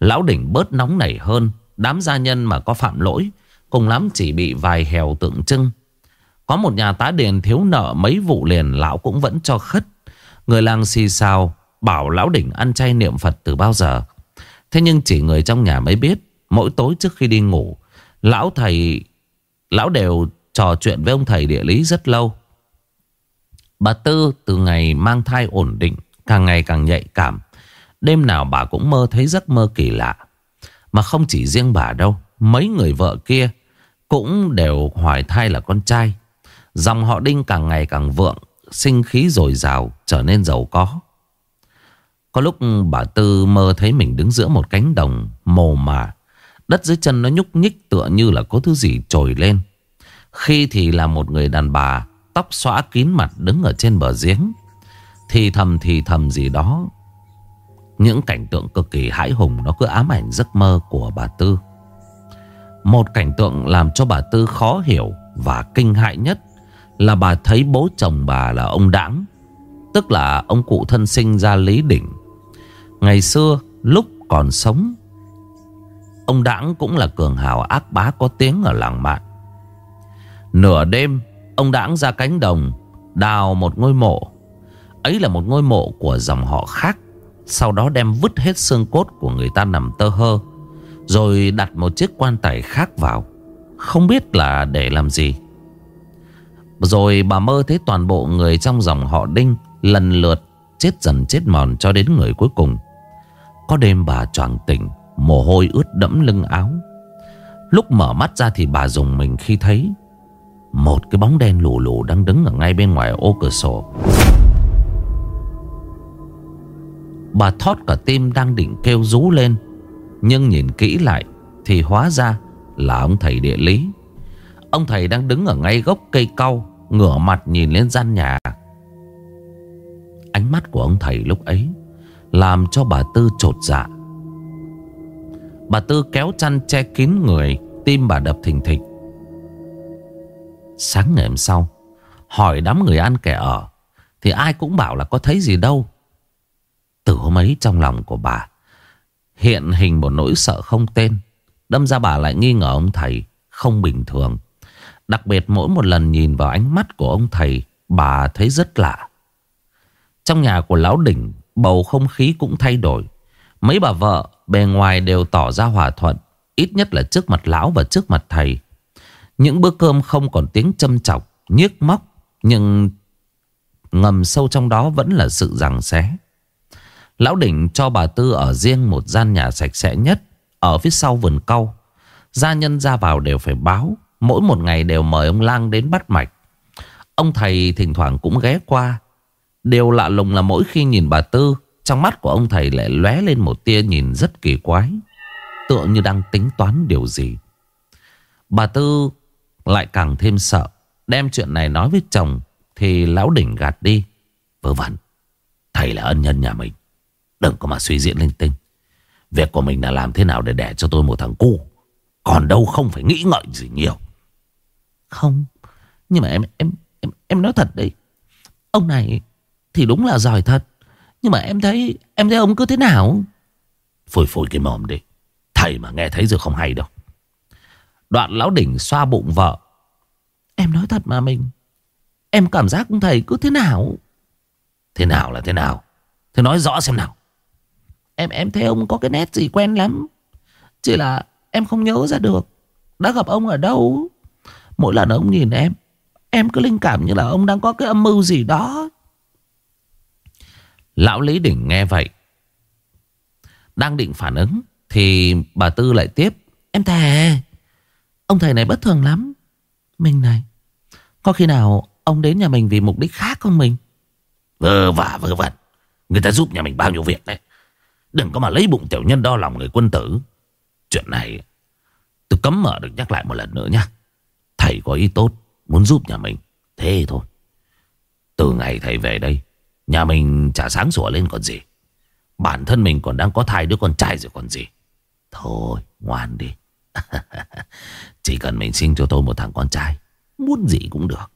[SPEAKER 1] Lão Đình bớt nóng nảy hơn, Đám gia nhân mà có phạm lỗi, Cùng lắm chỉ bị vài hèo tượng trưng. Có một nhà tá điền thiếu nợ mấy vụ liền, Lão cũng vẫn cho khất. Người làng xì xào Bảo Lão Đỉnh ăn chay niệm Phật từ bao giờ. Thế nhưng chỉ người trong nhà mới biết Mỗi tối trước khi đi ngủ, Lão thầy, Lão đều trò chuyện với ông thầy địa lý rất lâu. Bà Tư từ ngày mang thai ổn định, Càng ngày càng nhạy cảm. Đêm nào bà cũng mơ thấy giấc mơ kỳ lạ. Mà không chỉ riêng bà đâu, Mấy người vợ kia Cũng đều hoài thai là con trai. Dòng họ Đinh càng ngày càng vượng, Sinh khí dồi dào, Trở nên giàu có. Có lúc bà Tư mơ thấy mình đứng giữa một cánh đồng Mồ mả Đất dưới chân nó nhúc nhích tựa như là có thứ gì trồi lên. Khi thì là một người đàn bà, Tóc xõa kín mặt đứng ở trên bờ giếng. Thì thầm thì thầm gì đó. Những cảnh tượng cực kỳ hãi hùng Nó cứ ám ảnh giấc mơ của bà Tư. Một cảnh tượng làm cho bà Tư khó hiểu Và kinh hại nhất Là bà thấy bố chồng bà là ông Đãng, Tức là ông cụ thân sinh ra Lý Đỉnh. Ngày xưa, lúc còn sống Ông Đãng cũng là cường hào ác bá có tiếng ở làng mạn. Nửa đêm, Ông Đãng ra cánh đồng, Đào một ngôi mộ. Ấy là một ngôi mộ của dòng họ khác, Sau đó đem vứt hết xương cốt của người ta nằm tơ hơ, Rồi đặt một chiếc quan tài khác vào. Không biết là để làm gì. Rồi bà mơ thấy toàn bộ người trong dòng họ Đinh Lần lượt chết dần chết mòn cho đến người cuối cùng. Có đêm bà choàng tỉnh Mồ hôi ướt đẫm lưng áo. Lúc mở mắt ra thì bà dùng mình khi thấy Một cái bóng đen lù lù đang đứng ở ngay bên ngoài ô cửa sổ. Bà thót cả tim đang định kêu rú lên, Nhưng nhìn kỹ lại Thì hóa ra là ông thầy địa lý. Ông thầy đang đứng ở ngay gốc cây cau, Ngửa mặt nhìn lên gian nhà. Ánh mắt của ông thầy lúc ấy Làm cho bà Tư trột dạ. Bà Tư kéo chăn che kín người, Tim bà đập thình thịch. Sáng ngày hôm sau, Hỏi đám người ăn kẻ ở, Thì ai cũng bảo là có thấy gì đâu. Từ hôm ấy trong lòng của bà, Hiện hình một nỗi sợ không tên. Đâm ra bà lại nghi ngờ ông thầy, Không bình thường. Đặc biệt mỗi một lần nhìn vào ánh mắt của ông thầy, Bà thấy rất lạ. Trong nhà của Lão Đỉnh, Bầu không khí cũng thay đổi. Mấy bà vợ bề ngoài đều tỏ ra hòa thuận, ít nhất là trước mặt lão và trước mặt thầy. Những bữa cơm không còn tiếng châm chọc, nhiếc móc, nhưng ngầm sâu trong đó vẫn là sự giằng xé. Lão đỉnh cho bà Tư ở riêng một gian nhà sạch sẽ nhất, ở phía sau vườn cau. Gia nhân ra vào đều phải báo, mỗi một ngày đều mời ông Lang đến bắt mạch. Ông thầy thỉnh thoảng cũng ghé qua. Điều lạ lùng là mỗi khi nhìn bà Tư, trong mắt của ông thầy lại lóe lên một tia nhìn rất kỳ quái Tựa như đang tính toán điều gì. Bà Tư lại càng thêm sợ Đem chuyện này nói với chồng Thì lão đỉnh gạt đi. Vớ vẩn Thầy là ân nhân nhà mình Đừng có mà suy diễn linh tinh. Việc của mình là làm thế nào để đẻ cho tôi một thằng cu Còn đâu không phải nghĩ ngợi gì nhiều. Không Nhưng mà em em em, em nói thật đấy Ông này thì đúng là giỏi thật nhưng mà em thấy Em thấy ông cứ thế nào? Phôi phôi cái mồm đi. Thầy mà nghe thấy rồi không hay đâu. Đoạn lão đỉnh xoa bụng vợ. Em nói thật mà mình Em cảm giác thầy cứ thế nào? Thế nào là thế nào? Thế nói rõ xem nào. Em em thấy ông có cái nét gì quen lắm. Chỉ là em không nhớ ra được Đã gặp ông ở đâu. Mỗi lần ông nhìn em Em cứ linh cảm như là ông đang có cái âm mưu gì đó Lão Lý Đỉnh nghe vậy. Đang định phản ứng Thì bà Tư lại tiếp. Em thề, Ông thầy này bất thường lắm. Mình này, Có khi nào ông đến nhà mình vì mục đích khác không mình? Vơ vả vơ vẩn. Người ta giúp nhà mình bao nhiêu việc đấy. Đừng có mà lấy bụng tiểu nhân đo lòng người quân tử. Chuyện này, Tôi cấm mở được nhắc lại một lần nữa nha. Thầy có ý tốt, Muốn giúp nhà mình. Thế thôi. Từ ngày thầy về đây Nhà mình chả sáng sủa lên còn gì. Bản thân mình còn đang có thai đứa con trai rồi còn gì. Thôi, ngoan đi. Chỉ cần mình sinh cho tôi một thằng con trai, Muốn gì cũng được.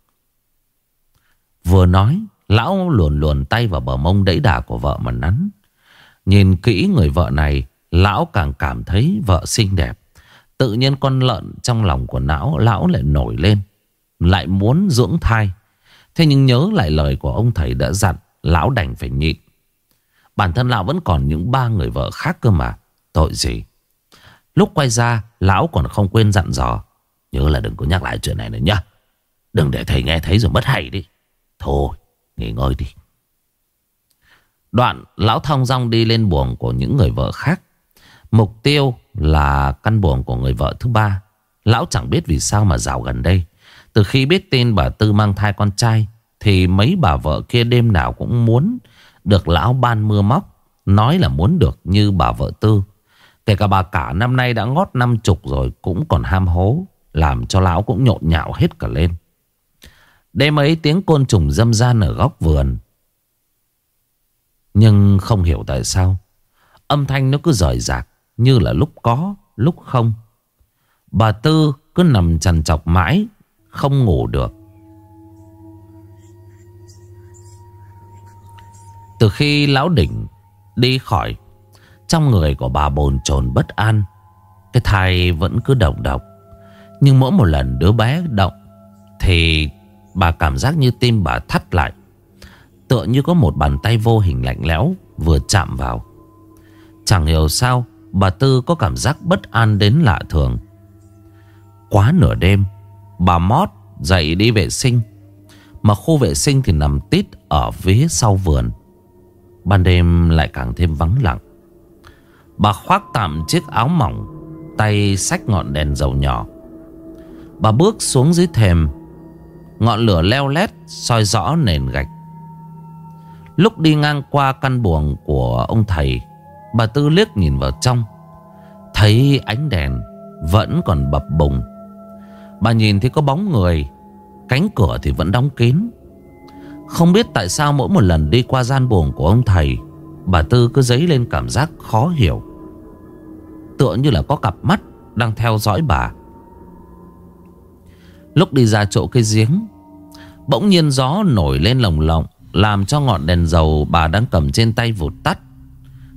[SPEAKER 1] Vừa nói, Lão luồn luồn tay vào bờ mông đẫy đà của vợ mà nắn. Nhìn kỹ người vợ này, Lão càng cảm thấy vợ xinh đẹp. Tự nhiên con lợn trong lòng của não, Lão lại nổi lên. Lại muốn dưỡng thai. Thế nhưng nhớ lại lời của ông thầy đã dặn Lão đành phải nhịn. Bản thân lão vẫn còn những ba người vợ khác cơ mà, Tội gì? Lúc quay ra, Lão còn không quên dặn dò. Nhớ là đừng có nhắc lại chuyện này nữa nhá. Đừng để thầy nghe thấy rồi mất hay đi. Thôi, nghỉ ngơi đi. Đoạn lão thong dong đi lên buồng của những người vợ khác. Mục tiêu là căn buồng của người vợ thứ ba. Lão chẳng biết vì sao mà rào gần đây. Từ khi biết tin bà Tư mang thai con trai thì mấy bà vợ kia đêm nào cũng muốn Được lão ban mưa móc, Nói là muốn được như bà vợ Tư. Kể cả bà cả năm nay đã ngót năm chục rồi, Cũng còn ham hố, Làm cho lão cũng nhộn nhạo hết cả lên. Đêm ấy tiếng côn trùng dâm gian ở góc vườn. Nhưng không hiểu tại sao, Âm thanh nó cứ rời rạc Như là lúc có, lúc không. Bà Tư cứ nằm chằn chọc mãi, Không ngủ được. Từ khi lão đỉnh đi khỏi, Trong người của bà bồn chồn bất an, Cái thai vẫn cứ động độc. Nhưng mỗi một lần đứa bé động Thì bà cảm giác như tim bà thắt lại, Tựa như có một bàn tay vô hình lạnh lẽo Vừa chạm vào. Chẳng hiểu sao, Bà Tư có cảm giác bất an đến lạ thường. Quá nửa đêm, Bà Mót dậy đi vệ sinh, Mà khu vệ sinh thì nằm tít Ở phía sau vườn. Ban đêm lại càng thêm vắng lặng. Bà khoác tạm chiếc áo mỏng, Tay xách ngọn đèn dầu nhỏ. Bà bước xuống dưới thềm, Ngọn lửa leo lét soi rõ nền gạch. Lúc đi ngang qua căn buồng của ông thầy, Bà Tư liếc nhìn vào trong. Thấy ánh đèn Vẫn còn bập bùng. Bà nhìn thấy có bóng người, Cánh cửa thì vẫn đóng kín. Không biết tại sao mỗi một lần đi qua gian buồng của ông thầy, Bà Tư cứ dấy lên cảm giác khó hiểu. Tựa như là có cặp mắt Đang theo dõi bà. Lúc đi ra chỗ cây giếng, Bỗng nhiên gió nổi lên lồng lộng, Làm cho ngọn đèn dầu bà đang cầm trên tay vụt tắt.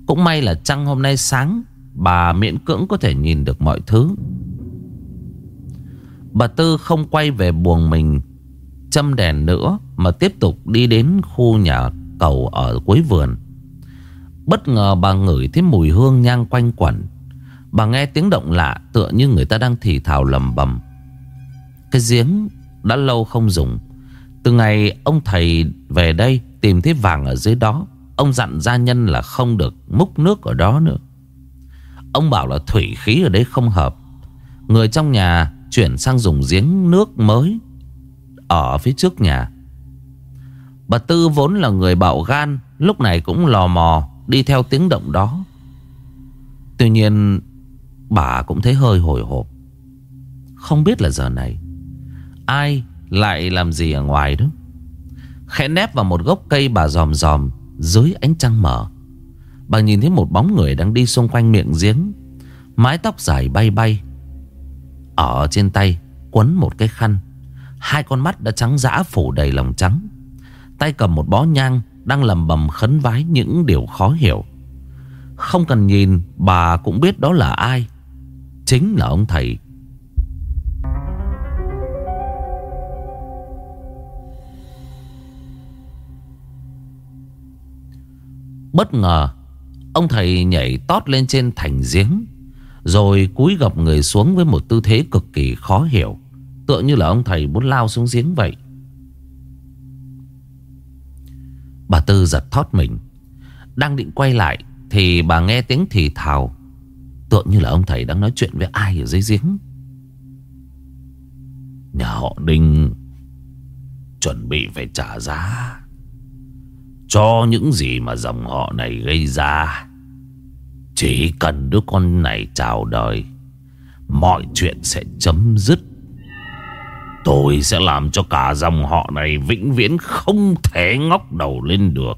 [SPEAKER 1] Cũng may là trăng hôm nay sáng, Bà miễn cưỡng có thể nhìn được mọi thứ. Bà Tư không quay về buồng mình, Châm đèn nữa. Mà tiếp tục đi đến khu nhà cầu ở cuối vườn. Bất ngờ bà ngửi thấy mùi hương nhang quanh quẩn. Bà nghe tiếng động lạ Tựa như người ta đang thì thào lầm bầm. Cái giếng đã lâu không dùng. Từ ngày ông thầy về đây Tìm thấy vàng ở dưới đó, Ông dặn gia nhân là không được múc nước ở đó nữa. Ông bảo là thủy khí ở đây không hợp. Người trong nhà chuyển sang dùng giếng nước mới Ở phía trước nhà. Bà Tư vốn là người bạo gan, Lúc này cũng lò mò, Đi theo tiếng động đó. Tuy nhiên, Bà cũng thấy hơi hồi hộp. Không biết là giờ này, Ai lại làm gì ở ngoài đó? Khẽ nép vào một gốc cây bà dòm dòm Dưới ánh trăng mở Bà nhìn thấy một bóng người đang đi xung quanh miệng giếng, Mái tóc dài bay bay. Ở trên tay Quấn một cái khăn, Hai con mắt đã trắng dã phủ đầy lòng trắng. Tay cầm một bó nhang Đang lầm bầm khấn vái những điều khó hiểu. Không cần nhìn, Bà cũng biết đó là ai. Chính là ông thầy. Bất ngờ, Ông thầy nhảy tót lên trên thành giếng, Rồi cúi gập người xuống với một tư thế cực kỳ khó hiểu, Tựa như là ông thầy muốn lao xuống giếng vậy. Bà Tư giật thót mình. Đang định quay lại Thì bà nghe tiếng thì thào. Tựa như là ông thầy đang nói chuyện với ai ở dưới giếng. Nhà họ Đinh Chuẩn bị phải trả giá. Cho những gì mà dòng họ này gây ra, Chỉ cần đứa con này chào đời, Mọi chuyện sẽ chấm dứt. Tôi sẽ làm cho cả dòng họ này vĩnh viễn không thể ngóc đầu lên được.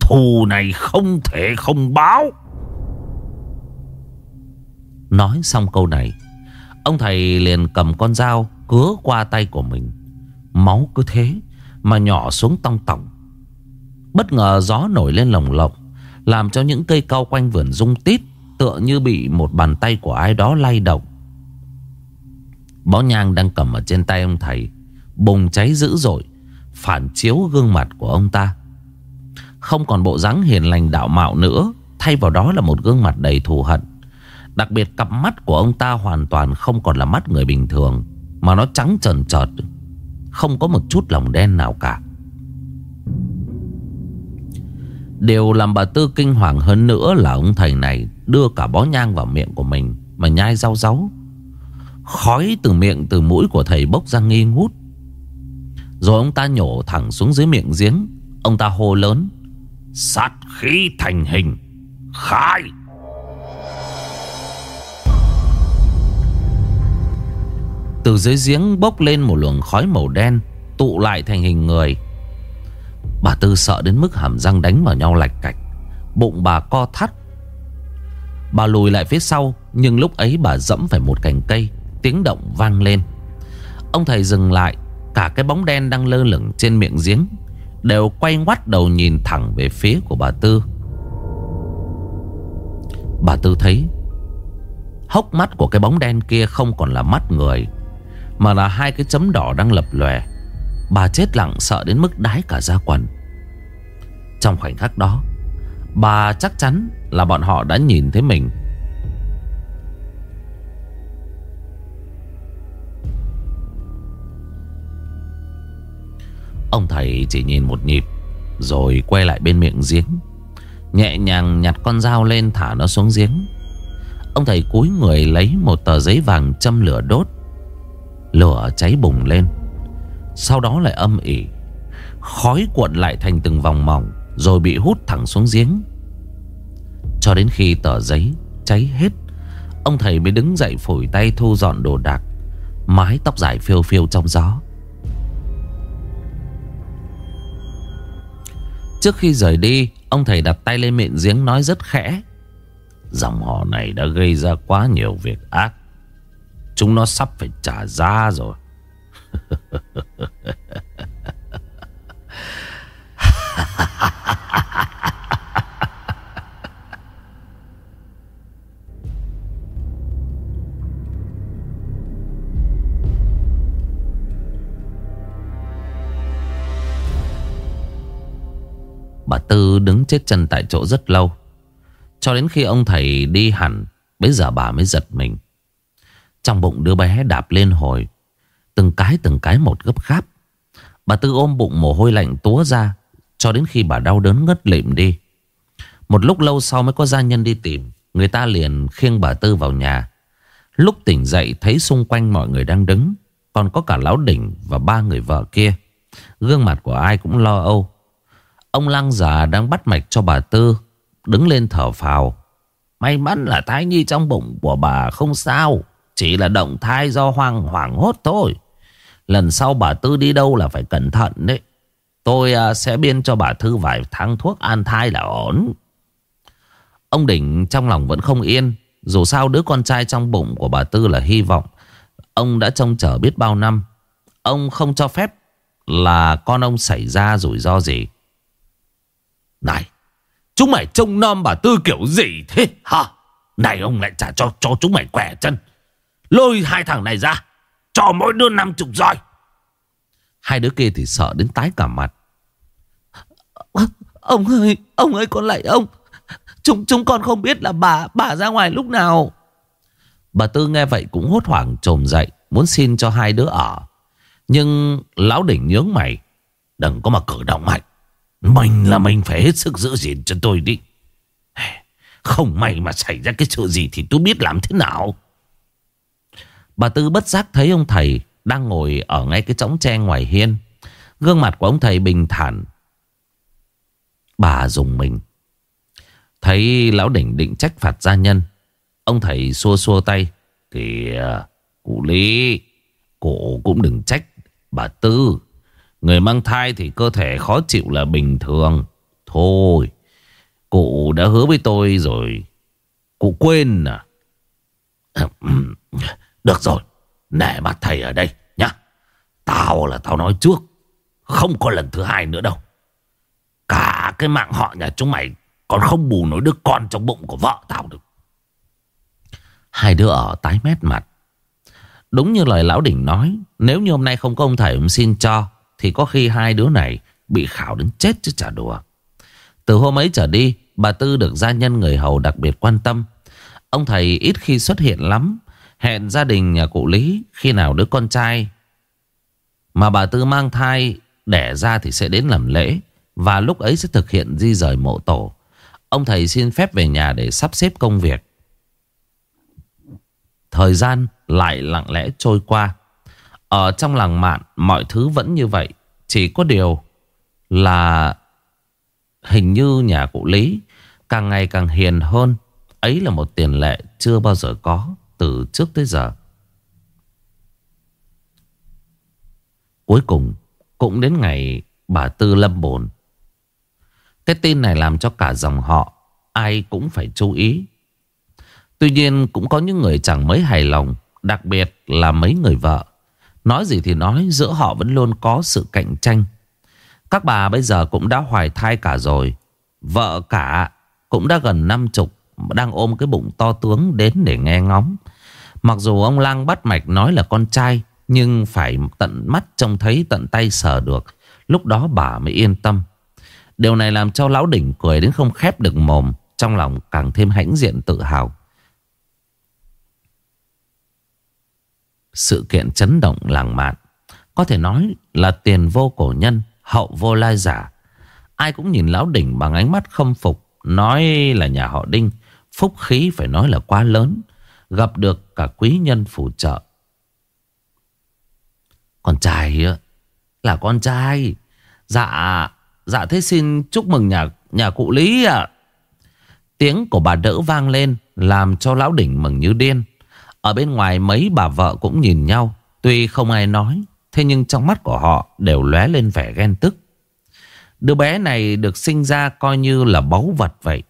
[SPEAKER 1] Thù này không thể không báo. Nói xong câu này, Ông thầy liền cầm con dao Cứa qua tay của mình. Máu cứ thế Mà nhỏ xuống tong tỏng. Bất ngờ gió nổi lên lồng lộng, Làm cho những cây cao quanh vườn rung tít, Tựa như bị một bàn tay của ai đó lay động. Bó nhang đang cầm ở trên tay ông thầy. Bùng cháy dữ dội, Phản chiếu gương mặt của ông ta. Không còn bộ dáng hiền lành đạo mạo nữa, Thay vào đó là một gương mặt đầy thù hận. Đặc biệt cặp mắt của ông ta hoàn toàn không còn là mắt người bình thường, Mà nó trắng trần trợt, Không có một chút lòng đen nào cả. Điều làm bà Tư kinh hoàng hơn nữa là ông thầy này đưa cả bó nhang vào miệng của mình, mà nhai rau ráu. Khói từ miệng từ mũi của thầy bốc ra nghi ngút. Rồi ông ta nhổ thẳng xuống dưới miệng giếng. Ông ta hô lớn. Sát khí thành hình. Khai. Từ dưới giếng bốc lên một luồng khói màu đen, Tụ lại thành hình người Bà Tư sợ đến mức hàm răng đánh vào nhau lạch cạch, Bụng bà co thắt Bà lùi lại phía sau, Nhưng lúc ấy bà dẫm phải một cành cây Tiếng động vang lên. Ông thầy dừng lại, Cả cái bóng đen đang lơ lửng trên miệng giếng Đều quay ngoắt đầu nhìn thẳng về phía của bà Tư. Bà Tư thấy, Hốc mắt của cái bóng đen kia không còn là mắt người, Mà là hai cái chấm đỏ đang lập lòe. Bà chết lặng sợ đến mức đái cả da quần. Trong khoảnh khắc đó, Bà chắc chắn là bọn họ đã nhìn thấy mình. Ông thầy chỉ nhìn một nhịp, Rồi quay lại bên miệng giếng. Nhẹ nhàng nhặt con dao lên thả nó xuống giếng. Ông thầy cúi người lấy một tờ giấy vàng châm lửa đốt. Lửa cháy bùng lên. Sau đó lại âm ỉ. Khói cuộn lại thành từng vòng mỏng, Rồi bị hút thẳng xuống giếng. Cho đến khi tờ giấy cháy hết, Ông thầy mới đứng dậy phủi tay thu dọn đồ đạc, Mái tóc dài phiêu phiêu trong gió. Trước khi rời đi, Ông thầy đặt tay lên miệng giếng nói rất khẽ. Dòng họ này đã gây ra quá nhiều việc ác. Chúng nó sắp phải trả giá rồi. Bà Tư đứng chết chân tại chỗ rất lâu. Cho đến khi ông thầy đi hẳn Bây giờ bà mới giật mình. Trong bụng đứa bé đạp lên hồi, Từng cái từng cái một gấp gáp. Bà Tư ôm bụng mồ hôi lạnh túa ra, Cho đến khi bà đau đớn ngất lịm đi. Một lúc lâu sau mới có gia nhân đi tìm, Người ta liền khiêng bà Tư vào nhà. Lúc tỉnh dậy thấy xung quanh mọi người đang đứng, Còn có cả Lão Đỉnh và ba người vợ kia. Gương mặt của ai cũng lo âu. Ông Lăng già đang bắt mạch cho bà Tư, Đứng lên thở phào May mắn là thai nhi trong bụng của bà không sao, Chỉ là động thai do hoang hoảng hốt thôi Lần sau bà Tư đi đâu là phải cẩn thận đấy. Tôi à, sẽ biên cho bà Thư vài tháng thuốc an thai là ổn. Ông Đỉnh trong lòng vẫn không yên. Dù sao đứa con trai trong bụng của bà Tư là hy vọng. Ông đã trông chờ biết bao năm. Ông không cho phép là con ông xảy ra rủi ro gì. Này, chúng mày trông nom bà Tư kiểu gì thế hả? Này ông lại trả cho cho chúng mày quẻ chân. Lôi hai thằng này ra. Cho mỗi đứa năm chục roi Hai đứa kia thì sợ đến tái cả mặt Ông ơi Ông ơi con lại ông Chúng chúng con không biết là bà Bà ra ngoài lúc nào Bà Tư nghe vậy cũng hốt hoảng trồm dậy Muốn xin cho hai đứa ở Nhưng lão đỉnh nhướng mày Đừng có mà cử động mạnh mình là mình phải hết sức giữ gìn cho tôi đi. Không may mà xảy ra cái sự gì Thì tôi biết làm thế nào. Bà Tư bất giác thấy ông thầy đang ngồi ở ngay cái trống tre ngoài hiên. Gương mặt của ông thầy bình thản. Bà dùng mình. Thấy lão đỉnh định trách phạt gia nhân, Ông thầy xua xua tay. Kìa, Cụ Lý Cụ cũng đừng trách bà Tư. Người mang thai thì cơ thể khó chịu là bình thường. Thôi, Cụ đã hứa với tôi rồi. Cụ quên à? Được rồi, Nể mặt thầy ở đây nhá. Tao là tao nói trước, Không có lần thứ hai nữa đâu. Cả cái mạng họ nhà chúng mày Còn không bù nổi đứa con trong bụng của vợ tao được. Hai đứa ở tái mét mặt. Đúng như lời lão đỉnh nói, Nếu như hôm nay không có ông thầy, ông xin cho. Thì có khi hai đứa này Bị khảo đến chết chứ chả đùa. Từ hôm ấy trở đi, Bà Tư được gia nhân người hầu đặc biệt quan tâm. Ông thầy ít khi xuất hiện lắm, Hẹn gia đình nhà cụ Lý Khi nào đứa con trai Mà bà Tư mang thai Đẻ ra thì sẽ đến làm lễ Và lúc ấy sẽ thực hiện di rời mộ tổ. Ông thầy xin phép về nhà để sắp xếp công việc. Thời gian lại lặng lẽ trôi qua. Ở trong làng mạn, Mọi thứ vẫn như vậy. Chỉ có điều là Hình như nhà cụ Lý Càng ngày càng hiền hơn. Ấy là một tiền lệ chưa bao giờ có Từ trước tới giờ. Cuối cùng, Cũng đến ngày bà Tư lâm bồn. Cái tin này làm cho cả dòng họ, Ai cũng phải chú ý. Tuy nhiên, cũng có những người chẳng mấy hài lòng, Đặc biệt là mấy người vợ. Nói gì thì nói, Giữa họ vẫn luôn có sự cạnh tranh. Các bà bây giờ cũng đã hoài thai cả rồi. Vợ cả cũng đã gần năm chục, Đang ôm cái bụng to tướng đến để nghe ngóng. Mặc dù ông Lang bắt mạch nói là con trai, Nhưng phải tận mắt trông thấy, tận tay sờ được. Lúc đó bà mới yên tâm. Điều này làm cho lão đỉnh cười đến không khép được mồm, Trong lòng càng thêm hãnh diện tự hào. Sự kiện chấn động làng mạn. Có thể nói là tiền vô cổ nhân, Hậu vô lai giả. Ai cũng nhìn lão đỉnh bằng ánh mắt khâm phục, Nói là nhà họ Đinh, Phúc khí phải nói là quá lớn, Gặp được cả quý nhân phù trợ. Con trai á, Là con trai. Dạ Dạ thế xin chúc mừng nhà nhà cụ Lý ạ. Tiếng của bà đỡ vang lên, Làm cho lão đỉnh mừng như điên. Ở bên ngoài mấy bà vợ cũng nhìn nhau Tuy không ai nói Thế nhưng trong mắt của họ đều lóe lên vẻ ghen tức Đứa bé này được sinh ra coi như là báu vật vậy.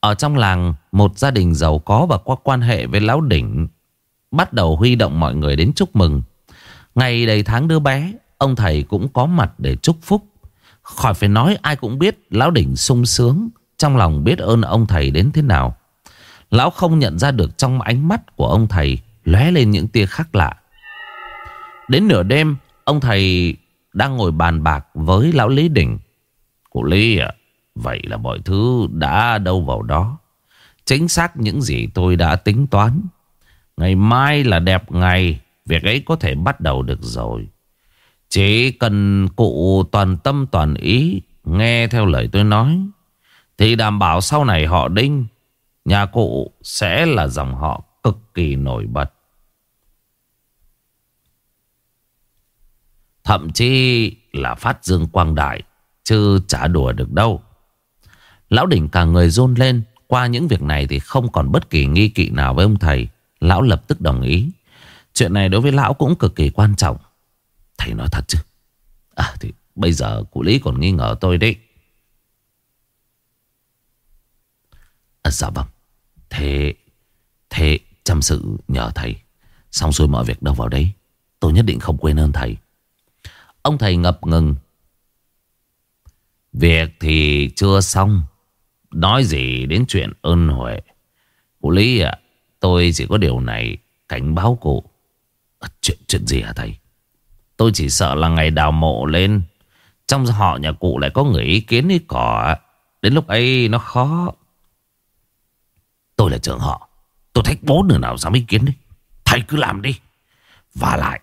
[SPEAKER 1] Ở trong làng, một gia đình giàu có và có quan hệ với lão đỉnh bắt đầu huy động mọi người đến chúc mừng. Ngày đầy tháng đứa bé, ông thầy cũng có mặt để chúc phúc. Khỏi phải nói ai cũng biết lão đỉnh sung sướng, trong lòng biết ơn ông thầy đến thế nào. Lão không nhận ra được trong ánh mắt của ông thầy lóe lên những tia khác lạ. Đến nửa đêm, ông thầy đang ngồi bàn bạc với lão Lý Đình. Cụ Lý à, vậy là mọi thứ đã đâu vào đó. Chính xác những gì tôi đã tính toán. Ngày mai là đẹp ngày, việc ấy có thể bắt đầu được rồi. Chỉ cần cụ toàn tâm toàn ý nghe theo lời tôi nói, thì đảm bảo sau này họ Đinh, nhà cụ sẽ là dòng họ cực kỳ nổi bật. Thậm chí là phát dương quang đại, Chứ chả đùa được đâu. Lão đỉnh cả người rôn lên, Qua những việc này thì không còn bất kỳ nghi kỵ nào với ông thầy. Lão lập tức đồng ý. Chuyện này đối với lão cũng cực kỳ quan trọng. Thầy nói thật chứ? À thì bây giờ cụ Lý còn nghi ngờ tôi đấy. À dạ vâng Thế Thế chăm sự nhờ thầy Xong xuôi mọi việc đâu vào đấy Tôi nhất định không quên ơn thầy Ông thầy ngập ngừng. Việc thì chưa xong. Nói gì đến chuyện ơn huệ. Cụ Lý ạ, tôi chỉ có điều này cảnh báo cụ. À, chuyện chuyện gì hả thầy? Tôi chỉ sợ là ngày đào mộ lên. Trong họ nhà cụ lại có người ý kiến ý cỏ. Đến lúc ấy nó khó. Tôi là trưởng họ. Tôi thách bố nửa nào dám ý kiến đi. Thầy cứ làm đi. Và lại,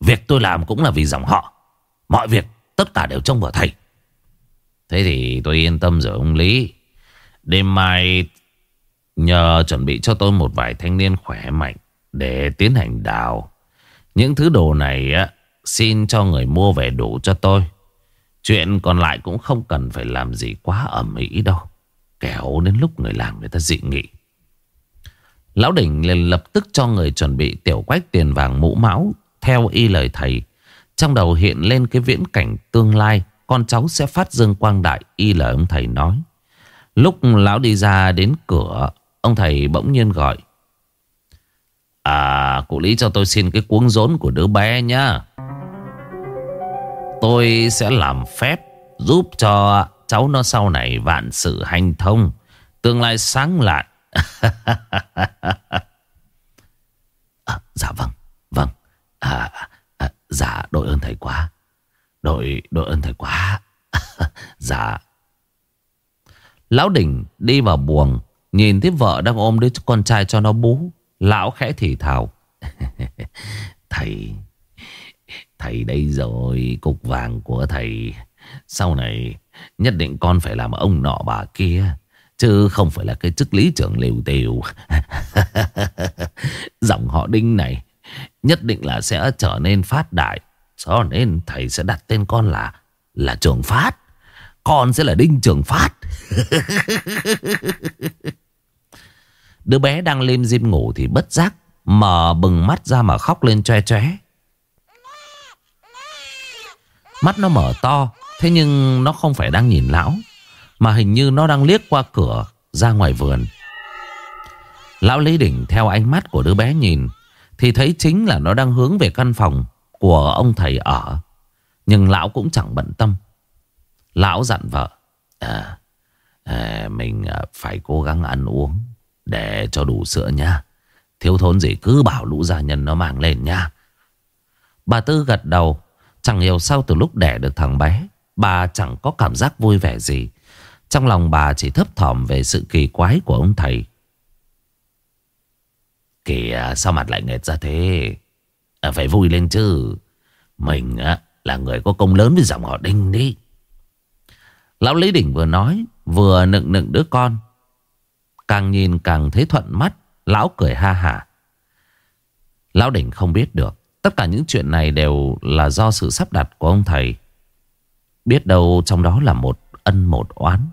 [SPEAKER 1] việc tôi làm cũng là vì dòng họ. Mọi việc tất cả đều trông vào thầy Thế thì tôi yên tâm rồi ông Lý Đêm mai Nhờ chuẩn bị cho tôi một vài thanh niên khỏe mạnh Để tiến hành đào Những thứ đồ này á Xin cho người mua về đủ cho tôi Chuyện còn lại cũng không cần phải làm gì quá ẩm ý đâu. Kéo đến lúc người làm người ta dị nghị. Lão đỉnh liền lập tức cho người chuẩn bị tiểu quách tiền vàng mũ mão. Theo y lời thầy. Trong đầu hiện lên cái viễn cảnh tương lai. Con cháu sẽ phát dương quang đại, y lời ông thầy nói. Lúc lão đi ra đến cửa. Ông thầy bỗng nhiên gọi. À cụ Lý cho tôi xin cái cuống rốn của đứa bé nhá. Tôi sẽ làm phép giúp cho cháu nó sau này vạn sự hành thông. Tương lai sáng lạn. à, dạ vâng, vâng. À, à, dạ đội ơn thầy quá. Đội, đội ơn thầy quá. dạ. Lão đỉnh đi vào buồng. Nhìn thấy vợ đang ôm đứa con trai cho nó bú. Lão khẽ thì thào. thầy Thầy đây rồi Cục vàng của thầy Sau này nhất định con phải làm ông nọ bà kia Chứ không phải là cái chức lý trưởng liều tiều. Dòng họ Đinh này Nhất định là sẽ trở nên phát đại, Cho nên thầy sẽ đặt tên con là Là Trường Phát. Con sẽ là Đinh Trường Phát. Đứa bé đang lên diêm ngủ thì bất giác Mở bừng mắt ra mà khóc lên choe choe Mắt nó mở to, Thế nhưng nó không phải đang nhìn lão. Mà hình như nó đang liếc qua cửa Ra ngoài vườn. Lão Lý Đỉnh theo ánh mắt của đứa bé nhìn Thì thấy chính là nó đang hướng về căn phòng Của ông thầy ở. Nhưng lão cũng chẳng bận tâm. Lão dặn vợ à, à, Mình ờ, phải cố gắng ăn uống Để cho đủ sữa nha Thiếu thốn gì cứ bảo lũ gia nhân nó mang lên nha Bà Tư gật đầu Chẳng hiểu sao từ lúc đẻ được thằng bé Bà chẳng có cảm giác vui vẻ gì. Trong lòng bà chỉ thấp thỏm về sự kỳ quái của ông thầy. Kìa sao mặt lại nghệt ra thế? À, Phải vui lên chứ. Mình á, là người có công lớn với dòng họ Đinh đi. Lão Lý Đỉnh vừa nói Vừa nựng nựng đứa con. Càng nhìn càng thấy thuận mắt Lão cười ha hả. Lão Đỉnh không biết được Tất cả những chuyện này đều là do sự sắp đặt của ông thầy. Biết đâu trong đó là một ân một oán.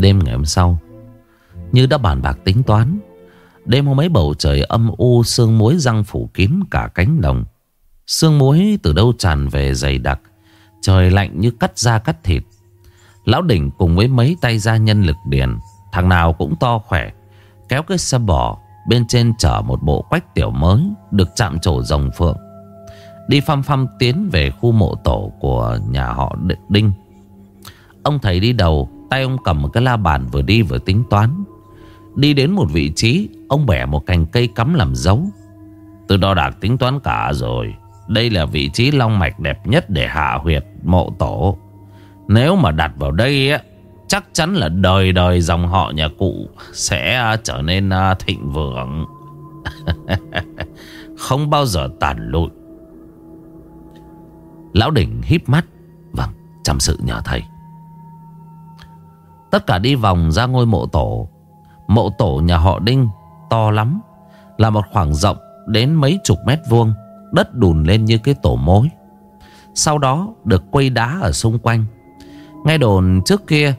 [SPEAKER 1] Đêm ngày hôm sau. Như đã bàn bạc tính toán, Đêm hôm ấy bầu trời âm u, Sương muối răng phủ kín cả cánh đồng. Sương muối từ đâu tràn về dày đặc, Trời lạnh như cắt da cắt thịt. Lão đỉnh cùng với mấy tay gia nhân lực điền, Thằng nào cũng to khỏe, Kéo cái xe bò Bên trên chở một bộ quách tiểu mới Được chạm trổ rồng phượng. Đi phăm phăm tiến về khu mộ tổ Của nhà họ Đinh. Ông thầy đi đầu Tay ông cầm một cái la bàn vừa đi vừa tính toán Đi đến một vị trí Ông bẻ một cành cây cắm làm dấu Từ đo đạc tính toán cả rồi đây là vị trí long mạch đẹp nhất để hạ huyệt mộ tổ. Nếu mà đặt vào đây á, chắc chắn là đời đời dòng họ nhà cụ sẽ à, trở nên à, thịnh vượng. Không bao giờ tàn lụi. Lão đỉnh híp mắt. Vâng, chăm sự nhờ thầy. Tất cả đi vòng ra ngôi mộ tổ. Mộ tổ nhà họ Đinh, to lắm. Là một khoảng rộng đến mấy chục mét vuông. Đất đùn lên như cái tổ mối Sau đó được quây đá ở xung quanh Nghe đồn trước kia,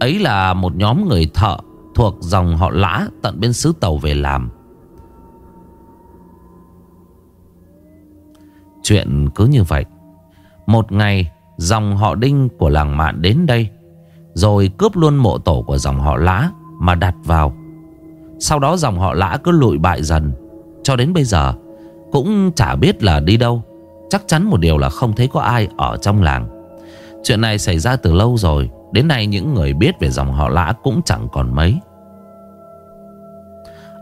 [SPEAKER 1] Ấy là một nhóm người thợ Thuộc dòng họ lã Tận bên xứ tàu về làm Chuyện cứ như vậy Một ngày Dòng họ đinh của làng mạn đến đây, Rồi cướp luôn mộ tổ của dòng họ lã Mà đặt vào. Sau đó dòng họ lã cứ lụi bại dần, cho đến bây giờ Cũng chả biết là đi đâu. Chắc chắn một điều là không thấy có ai ở trong làng. Chuyện này xảy ra từ lâu rồi, Đến nay những người biết về dòng họ lã cũng chẳng còn mấy.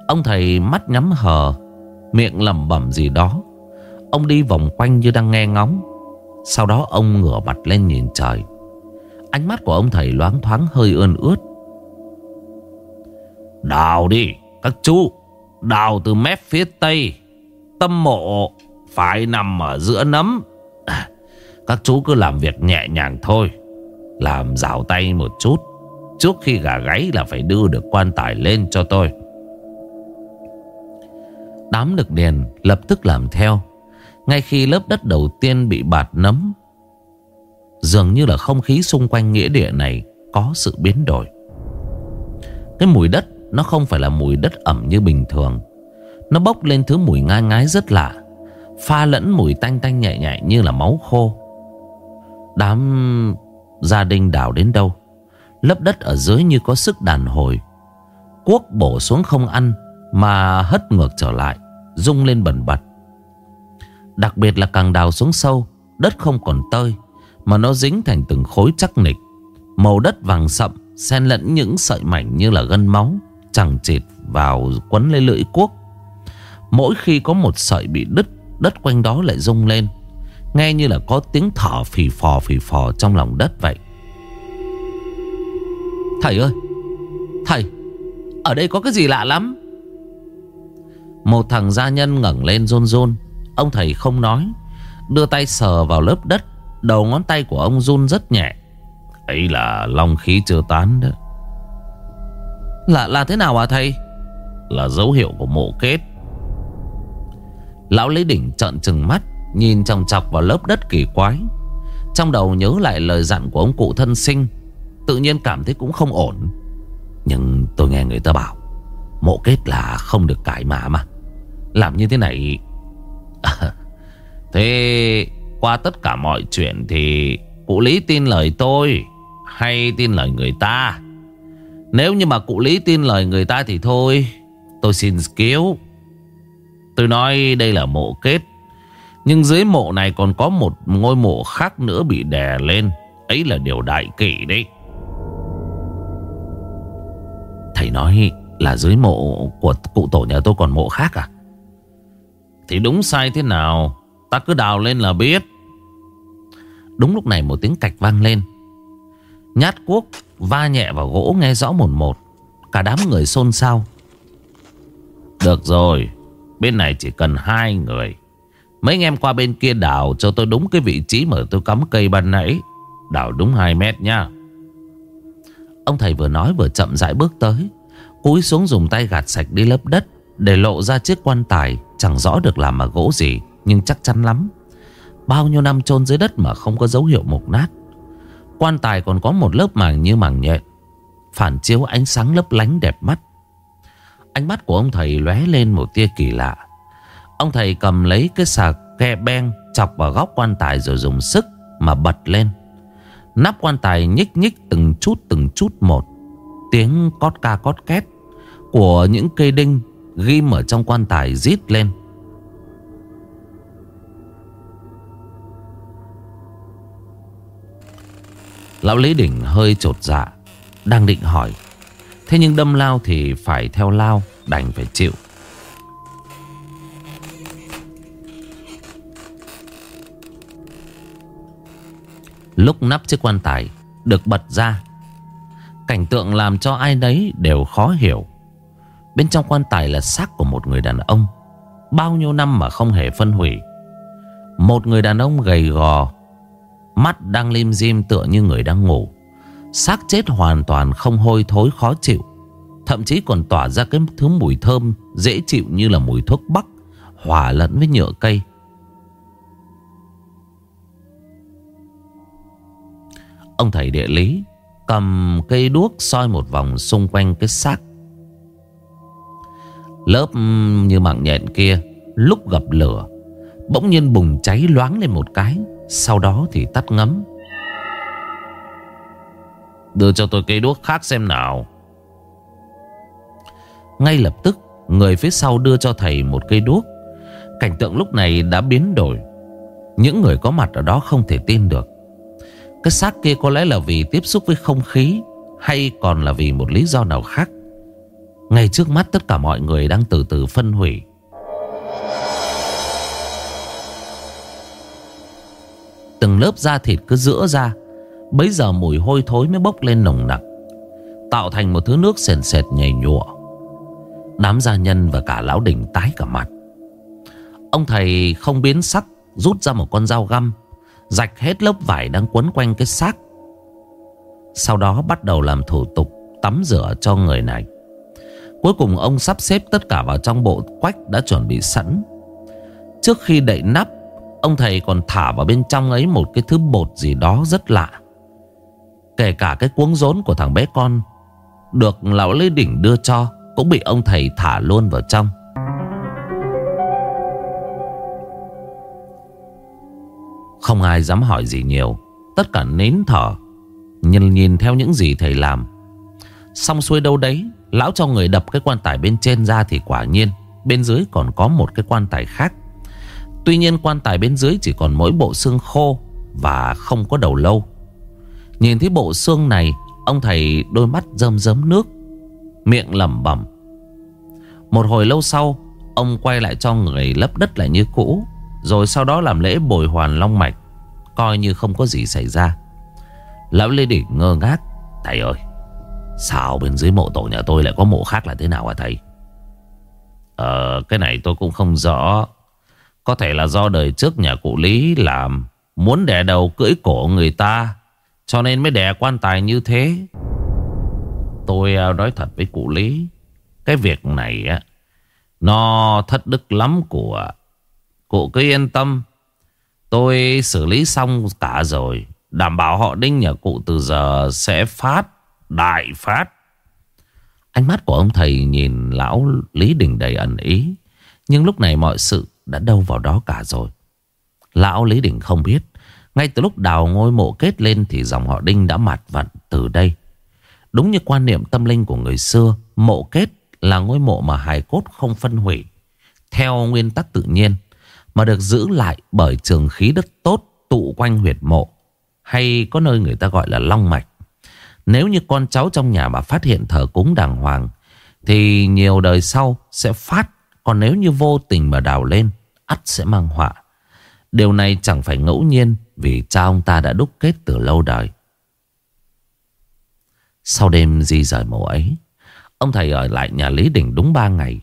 [SPEAKER 1] Ông thầy mắt nhắm hờ, Miệng lẩm bẩm gì đó. Ông đi vòng quanh như đang nghe ngóng. Sau đó ông ngửa mặt lên nhìn trời. Ánh mắt của ông thầy loáng thoáng hơi ươn ướt. Đào đi, các chú. Đào từ mép phía tây. Tâm mộ Phải nằm ở giữa nấm. Các chú cứ làm việc nhẹ nhàng thôi. Làm rào tay một chút. Trước khi gà gáy là phải đưa được quan tài lên cho tôi. Đám lực điền lập tức làm theo. Ngay khi lớp đất đầu tiên bị bạt nấm, Dường như là không khí xung quanh nghĩa địa này Có sự biến đổi. Cái mùi đất Nó không phải là mùi đất ẩm như bình thường. Nó bốc lên thứ mùi ngai ngái rất lạ, Pha lẫn mùi tanh tanh nhẹ nhẹ như là máu khô. Đám gia đình đào đến đâu? Lớp đất ở dưới như có sức đàn hồi. Cuốc bổ xuống không ăn Mà hất ngược trở lại, Rung lên bẩn bật. Đặc biệt là càng đào xuống sâu, Đất không còn tơi, Mà nó dính thành từng khối chắc nịch. Màu đất vàng sậm, Xen lẫn những sợi mảnh như là gân máu, Chẳng chịt vào quấn lấy lưỡi cuốc. Mỗi khi có một sợi bị đứt, Đất quanh đó lại rung lên. Nghe như là có tiếng thở phì phò phì phò trong lòng đất vậy. Thầy ơi! Thầy, Ở đây có cái gì lạ lắm? Một thằng gia nhân ngẩng lên rôn rôn Ông thầy không nói. Đưa tay sờ vào lớp đất Đầu ngón tay của ông run rất nhẹ. Ấy là long khí chưa tán đó. Là là thế nào à thầy? Là dấu hiệu của mộ kết. Lão lấy đỉnh trợn trừng mắt Nhìn chòng chọc vào lớp đất kỳ quái. Trong đầu nhớ lại lời dặn của ông cụ thân sinh Tự nhiên cảm thấy cũng không ổn. Nhưng tôi nghe người ta bảo Mộ kết là không được cải mã mà. Làm như thế này Thế qua tất cả mọi chuyện thì Cụ Lý tin lời tôi Hay tin lời người ta? Nếu như mà cụ Lý tin lời người ta thì thôi, Tôi xin cứu. Tôi nói đây là mộ kết, Nhưng dưới mộ này còn có một ngôi mộ khác nữa bị đè lên. Ấy là điều đại kỷ đấy. Thầy nói là dưới mộ của cụ tổ nhà tôi còn mộ khác à? Thì đúng sai thế nào? Ta cứ đào lên là biết. Đúng lúc này một tiếng cạch vang lên. Nhát cuốc va nhẹ vào gỗ nghe rõ một một. Cả đám người xôn xao. Được rồi, Bên này chỉ cần hai người. Mấy anh em qua bên kia đào cho tôi đúng cái vị trí mà tôi cắm cây ban nãy. Đào đúng 2 mét nha Ông thầy vừa nói vừa chậm rãi bước tới. Cúi xuống dùng tay gạt sạch đi lớp đất Để lộ ra chiếc quan tài. Chẳng rõ được làm bằng gỗ gì, Nhưng chắc chắn lắm. Bao nhiêu năm chôn dưới đất mà không có dấu hiệu mục nát. Quan tài còn có một lớp màng như màng nhện, Phản chiếu ánh sáng lấp lánh đẹp mắt. Ánh mắt của ông thầy lóe lên một tia kỳ lạ. Ông thầy cầm lấy cái xà ke ben Chọc vào góc quan tài rồi dùng sức Mà bật lên. Nắp quan tài nhích nhích từng chút từng chút một. Tiếng cót ca cót két Của những cây đinh Ghim ở trong quan tài rít lên. Lão Lý Đỉnh hơi trột dạ Đang định hỏi. Thế nhưng đâm lao thì phải theo lao, Đành phải chịu. Lúc nắp chiếc quan tài, Được bật ra, Cảnh tượng làm cho ai đấy đều khó hiểu. Bên trong quan tài là xác của một người đàn ông, Bao nhiêu năm mà không hề phân hủy. Một người đàn ông gầy gò, Mắt đang lim dim tựa như người đang ngủ. Xác chết hoàn toàn không hôi thối khó chịu, Thậm chí còn tỏa ra cái thứ mùi thơm Dễ chịu như là mùi thuốc bắc, Hòa lẫn với nhựa cây. Ông thầy địa lý Cầm cây đuốc soi một vòng xung quanh cái xác. Lớp như mạng nhện kia, Lúc gặp lửa, Bỗng nhiên bùng cháy loáng lên một cái, Sau đó thì tắt ngấm. Đưa cho tôi cây đuốc khác xem nào. Ngay lập tức, Người phía sau đưa cho thầy một cây đuốc. Cảnh tượng lúc này đã biến đổi. Những người có mặt ở đó không thể tin được. Cái xác kia có lẽ là vì tiếp xúc với không khí, Hay còn là vì một lý do nào khác? Ngay trước mắt tất cả mọi người đang từ từ phân hủy. Từng lớp da thịt cứ rữa ra. Bấy giờ mùi hôi thối mới bốc lên nồng nặc, Tạo thành một thứ nước sền sệt nhầy nhụa. Đám gia nhân và cả lão đỉnh tái cả mặt. Ông thầy không biến sắc, Rút ra một con dao găm, Rạch hết lớp vải đang quấn quanh cái xác. Sau đó bắt đầu làm thủ tục Tắm rửa cho người này. Cuối cùng ông sắp xếp tất cả vào trong bộ quách đã chuẩn bị sẵn. Trước khi đậy nắp, Ông thầy còn thả vào bên trong ấy một cái thứ bột gì đó rất lạ. Kể cả cái cuống rốn của thằng bé con, Được lão Lê Đỉnh đưa cho, Cũng bị ông thầy thả luôn vào trong. Không ai dám hỏi gì nhiều, Tất cả nín thở, Nhìn nhìn theo những gì thầy làm. Xong xuôi đâu đấy, Lão cho người đập cái quan tài bên trên ra Thì quả nhiên, bên dưới còn có một cái quan tài khác. Tuy nhiên quan tài bên dưới chỉ còn mỗi bộ xương khô Và không có đầu lâu. Nhìn thấy bộ xương này, Ông thầy đôi mắt rơm rớm nước, Miệng lẩm bẩm. Một hồi lâu sau, Ông quay lại cho người lấp đất lại như cũ, Rồi sau đó làm lễ bồi hoàn long mạch, Coi như không có gì xảy ra. Lão Lê Đỉnh ngơ ngác, Thầy ơi Sao bên dưới mộ tổ nhà tôi lại có mộ khác là thế nào hả thầy? Ờ cái này tôi cũng không rõ. Có thể là do đời trước nhà cụ Lý làm Muốn đè đầu cưỡi cổ người ta, Cho nên mới đè quan tài như thế. Tôi à, nói thật với cụ Lý, Cái việc này á, Nó thất đức lắm của Cụ cứ yên tâm, Tôi xử lý xong cả rồi, Đảm bảo họ đinh nhà cụ từ giờ sẽ phát Đại phát. Ánh mắt của ông thầy nhìn lão Lý Đình đầy ẩn ý, Nhưng lúc này mọi sự đã đâu vào đó cả rồi. Lão Lý Đình không biết, Ngay từ lúc đào ngôi mộ kết lên Thì dòng họ Đinh đã mặt vặn từ đây. Đúng như quan niệm tâm linh của người xưa, Mộ kết là ngôi mộ mà hài cốt không phân hủy, Theo nguyên tắc tự nhiên, Mà được giữ lại bởi trường khí đất tốt Tụ quanh huyệt mộ, Hay có nơi người ta gọi là long mạch. Nếu như con cháu trong nhà mà phát hiện thờ cúng đàng hoàng, Thì nhiều đời sau sẽ phát. Còn nếu như vô tình mà đào lên, ắt sẽ mang họa. Điều này chẳng phải ngẫu nhiên, Vì cha ông ta đã đúc kết từ lâu đời. Sau đêm di rời mộ ấy, Ông thầy ở lại nhà Lý Đình đúng 3 ngày.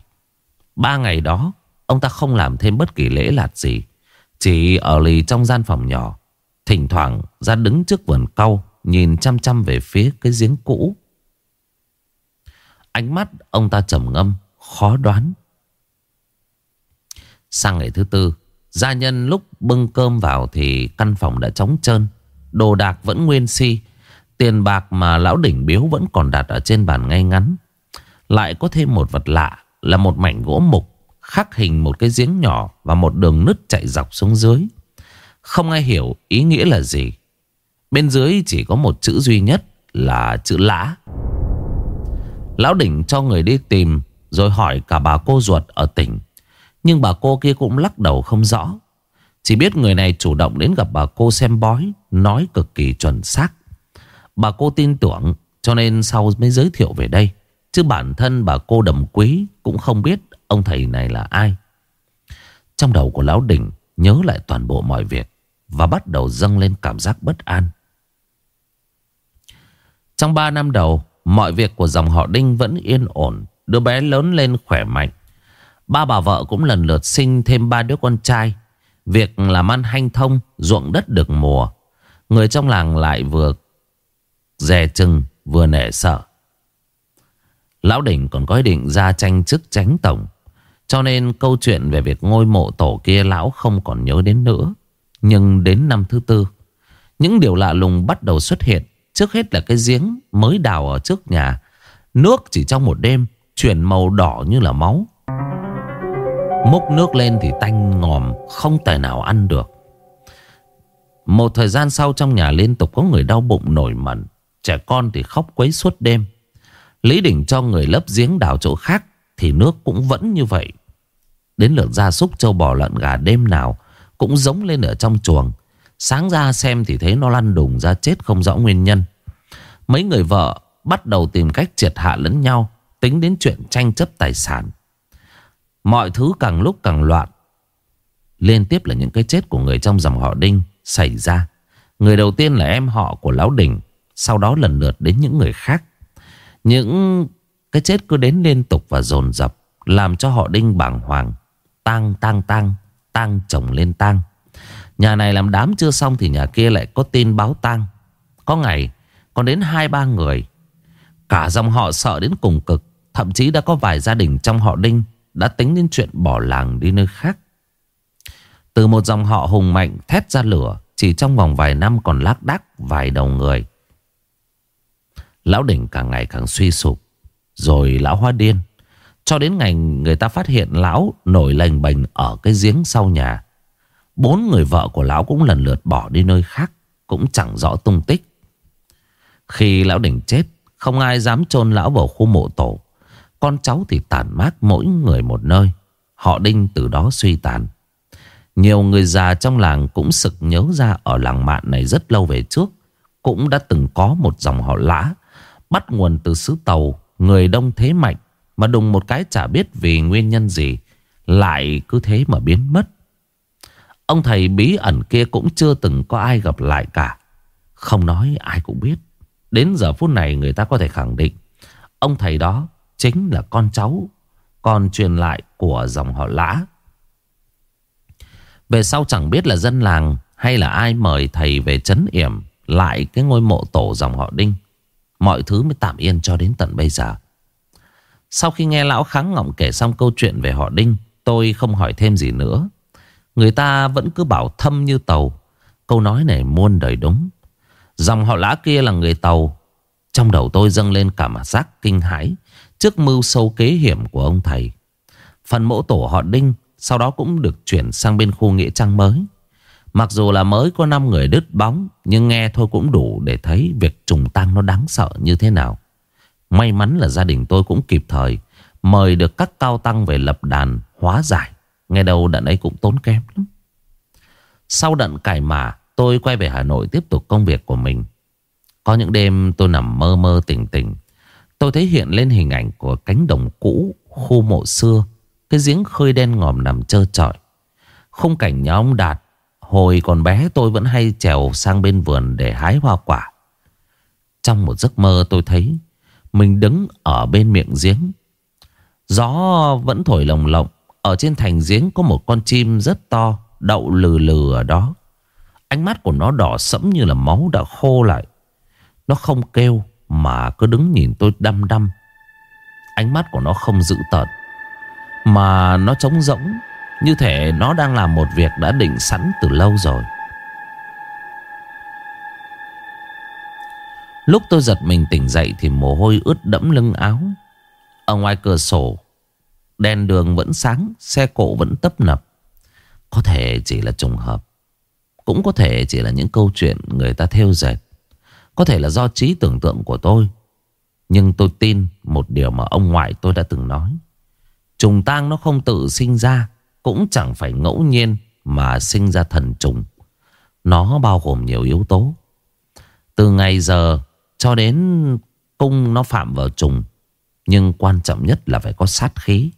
[SPEAKER 1] Ba ngày đó, Ông ta không làm thêm bất kỳ lễ lạt gì, Chỉ ở lì trong gian phòng nhỏ, Thỉnh thoảng ra đứng trước vườn cau. Nhìn chăm chăm về phía cái giếng cũ. Ánh mắt ông ta trầm ngâm, Khó đoán. Sang ngày thứ tư, Gia nhân lúc bưng cơm vào Thì căn phòng đã trống trơn, Đồ đạc vẫn nguyên si, Tiền bạc mà lão đỉnh biếu vẫn còn đặt ở trên bàn ngay ngắn. Lại có thêm một vật lạ Là một mảnh gỗ mục, Khắc hình một cái giếng nhỏ Và một đường nứt chạy dọc xuống dưới. Không ai hiểu ý nghĩa là gì. Bên dưới chỉ có một chữ duy nhất Là chữ lã. Lão đỉnh cho người đi tìm Rồi hỏi cả bà cô ruột ở tỉnh. Nhưng bà cô kia cũng lắc đầu không rõ. Chỉ biết người này chủ động đến gặp bà cô xem bói, Nói cực kỳ chuẩn xác. Bà cô tin tưởng, Cho nên sau mới giới thiệu về đây. Chứ bản thân bà cô đầm quý Cũng không biết ông thầy này là ai. Trong đầu của Lão Đình Nhớ lại toàn bộ mọi việc Và bắt đầu dâng lên cảm giác bất an. Trong 3 năm đầu, Mọi việc của dòng họ Đinh vẫn yên ổn, Đứa bé lớn lên khỏe mạnh. Ba bà vợ cũng lần lượt sinh thêm ba đứa con trai. Việc làm ăn hanh thông, Ruộng đất được mùa. Người trong làng lại vừa Dè chừng, vừa nể sợ. Lão đỉnh còn có ý định ra tranh chức tránh tổng. Cho nên câu chuyện về việc ngôi mộ tổ kia Lão không còn nhớ đến nữa. Nhưng đến năm thứ tư, Những điều lạ lùng bắt đầu xuất hiện. Trước hết là cái giếng mới đào ở trước nhà. Nước chỉ trong một đêm, Chuyển màu đỏ như là máu. Múc nước lên thì tanh ngòm, Không tài nào ăn được. Một thời gian sau trong nhà liên tục có người đau bụng nổi mẩn. Trẻ con thì khóc quấy suốt đêm. Lý Đình cho người lấp giếng đào chỗ khác Thì nước cũng vẫn như vậy. Đến lượt gia súc châu bò lợn gà đêm nào Cũng giống lên ở trong chuồng. Sáng ra xem thì thấy nó lăn đùng ra chết không rõ nguyên nhân. Mấy người vợ bắt đầu tìm cách triệt hạ lẫn nhau, Tính đến chuyện tranh chấp tài sản. Mọi thứ càng lúc càng loạn. Liên tiếp là những cái chết của người trong dòng họ Đinh xảy ra. Người đầu tiên là em họ của Lão Đình, Sau đó lần lượt đến những người khác. Những cái chết cứ đến liên tục và dồn dập, Làm cho họ Đinh bàng hoàng Tăng tăng tăng Tăng chồng lên tăng Nhà này làm đám chưa xong thì nhà kia lại có tin báo tang. Có ngày, Còn đến hai ba người. Cả dòng họ sợ đến cùng cực, Thậm chí đã có vài gia đình trong họ Đinh Đã tính đến chuyện bỏ làng đi nơi khác. Từ một dòng họ hùng mạnh thét ra lửa, Chỉ trong vòng vài năm còn lác đác vài đầu người. Lão đỉnh càng ngày càng suy sụp, Rồi lão hoa điên. Cho đến ngày người ta phát hiện lão nổi lành bềnh ở cái giếng sau nhà Bốn người vợ của lão cũng lần lượt bỏ đi nơi khác, Cũng chẳng rõ tung tích. Khi lão đỉnh chết, Không ai dám chôn lão vào khu mộ tổ. Con cháu thì tàn mát mỗi người một nơi, Họ đinh từ đó suy tàn. Nhiều người già trong làng cũng sực nhớ ra Ở làng mạn này rất lâu về trước, Cũng đã từng có một dòng họ lã, Bắt nguồn từ xứ tàu, Người đông thế mạnh, Mà đùng một cái chả biết vì nguyên nhân gì, Lại cứ thế mà biến mất. Ông thầy bí ẩn kia cũng chưa từng có ai gặp lại cả. Không nói ai cũng biết. Đến giờ phút này người ta có thể khẳng định, Ông thầy đó chính là con cháu, Con truyền lại của dòng họ lã. Về sau chẳng biết là dân làng Hay là ai mời thầy về chấn yểm Lại cái ngôi mộ tổ dòng họ Đinh. Mọi thứ mới tạm yên cho đến tận bây giờ. Sau khi nghe lão kháng ngọng kể xong câu chuyện về họ Đinh, Tôi không hỏi thêm gì nữa. Người ta vẫn cứ bảo thâm như tàu. Câu nói này muôn đời đúng. Dòng họ lã kia là người tàu. Trong đầu tôi dâng lên cảm giác kinh hãi Trước mưu sâu kế hiểm của ông thầy. Phần mộ tổ họ Đinh Sau đó cũng được chuyển sang bên khu nghĩa trang mới. Mặc dù là mới có 5 người đứt bóng, Nhưng nghe thôi cũng đủ để thấy Việc trùng tang nó đáng sợ như thế nào. May mắn là gia đình tôi cũng kịp thời Mời được các cao tăng về lập đàn Hóa giải. Nghe đầu đận ấy cũng tốn kém lắm. Sau đận cải mà, Tôi quay về Hà Nội tiếp tục công việc của mình. Có những đêm tôi nằm mơ mơ tỉnh tỉnh. Tôi thấy hiện lên hình ảnh của cánh đồng cũ, Khu mộ xưa, Cái giếng khơi đen ngòm nằm trơ trọi. Khung cảnh nhà ông Đạt, Hồi còn bé tôi vẫn hay trèo sang bên vườn để hái hoa quả. Trong một giấc mơ tôi thấy Mình đứng ở bên miệng giếng. Gió vẫn thổi lồng lộng ở trên thành giếng có một con chim rất to, Đậu lừ lừ ở đó. Ánh mắt của nó đỏ sẫm như là máu đã khô lại. Nó không kêu, Mà cứ đứng nhìn tôi đăm đăm. Ánh mắt của nó không dữ tợn, Mà nó trống rỗng. Như thể nó đang làm một việc đã định sẵn từ lâu rồi. Lúc tôi giật mình tỉnh dậy Thì mồ hôi ướt đẫm lưng áo. Ở ngoài cửa sổ Đèn đường vẫn sáng, Xe cộ vẫn tấp nập. Có thể chỉ là trùng hợp. Cũng có thể chỉ là những câu chuyện người ta theo dệt. Có thể là do trí tưởng tượng của tôi. Nhưng tôi tin một điều mà ông ngoại tôi đã từng nói. Trùng tang nó không tự sinh ra, Cũng chẳng phải ngẫu nhiên Mà sinh ra thần trùng. Nó bao gồm nhiều yếu tố. Từ ngày giờ Cho đến cung nó phạm vào trùng, Nhưng quan trọng nhất là phải có sát khí.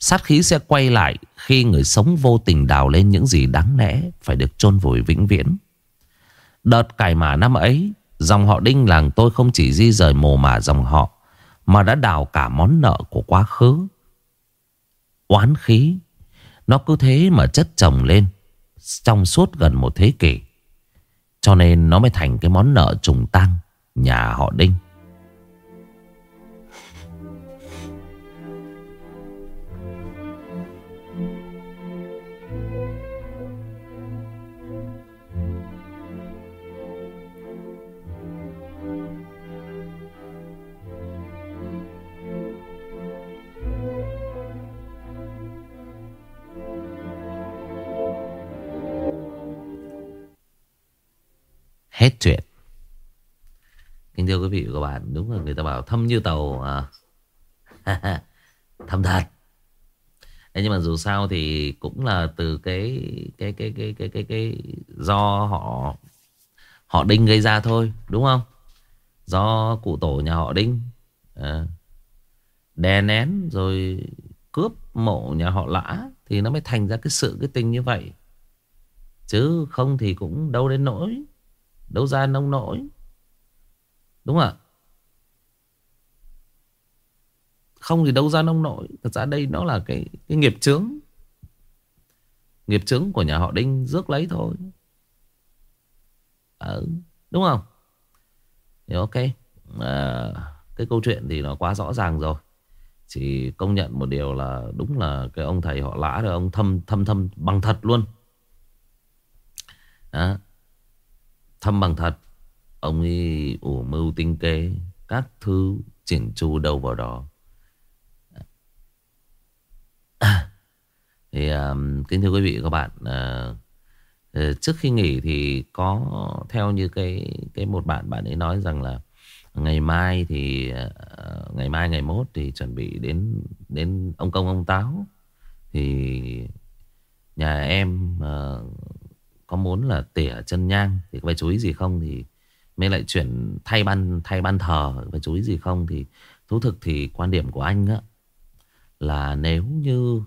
[SPEAKER 1] Sát khí sẽ quay lại khi người sống vô tình đào lên những gì đáng lẽ phải được chôn vùi vĩnh viễn. Đợt cải mã năm ấy, dòng họ Đinh làng tôi không chỉ di rời mồ mả dòng họ, mà đã đào cả món nợ của quá khứ. Oán khí, nó cứ thế mà chất chồng lên trong suốt gần một thế kỷ. Cho nên nó mới thành cái món nợ trùng tăng nhà họ Đinh. Hết chuyện Kính thưa quý vị và các bạn Đúng là người ta bảo thâm như tàu à. Thâm thật Thế nhưng mà dù sao thì cũng là từ cái cái cái cái cái cái cái do họ họ Đinh gây ra thôi, đúng không? Do cụ tổ nhà họ Đinh à, đè nén rồi cướp mộ nhà họ Lã thì nó mới thành ra cái sự cái tình như vậy. Chứ không thì cũng đâu đến nỗi Đâu ra nông nỗi. Đúng không ạ? Không thì đâu ra nông nỗi. Thật ra đây nó là cái, cái nghiệp chướng. Nghiệp chướng của nhà họ Đinh rước lấy thôi. Ừ, Đúng không? Thì ok. À, Cái câu chuyện thì nó quá rõ ràng rồi. Chỉ công nhận một điều là Đúng là cái ông thầy họ lã rồi Ông thâm thâm thâm bằng thật luôn. Đó. Thâm bằng thật Ông ấy ủ mưu tinh kế Các thứ chỉnh chu đâu vào đó. Thì um, kính thưa quý vị và các bạn uh, Trước khi nghỉ thì có theo như cái cái một bạn bạn ấy nói rằng là ngày mai thì uh, ngày mai ngày mốt thì chuẩn bị đến đến ông công ông táo. Thì nhà em uh, có muốn là tỉa chân nhang thì phải chú ý gì không? Thì mới lại chuyển thay ban thay ban thờ phải chú ý gì không? Thì thú thực thì quan điểm của anh á là nếu như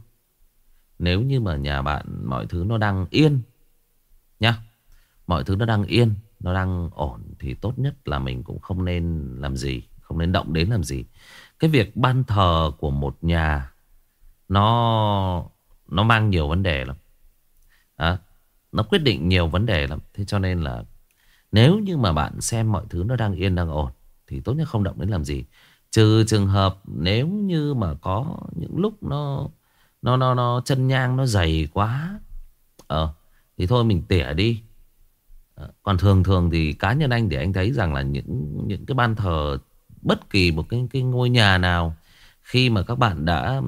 [SPEAKER 1] nếu như mà nhà bạn mọi thứ nó đang yên nhá mọi thứ nó đang yên nó đang ổn thì tốt nhất là mình cũng không nên làm gì không nên động đến làm gì. Cái việc ban thờ của một nhà nó nó mang nhiều vấn đề lắm. À, nó quyết định nhiều vấn đề lắm. Thế cho nên là nếu như mà bạn xem mọi thứ nó đang yên, đang ổn, thì tốt nhất không động đến làm gì. Trừ trường hợp nếu như mà có những lúc nó nó nó nó chân nhang, nó dày quá ờ thì thôi mình tỉa đi. Ờ, còn thường thường thì cá nhân anh để anh thấy rằng là những những cái ban thờ, bất kỳ một cái cái ngôi nhà nào khi mà các bạn đã,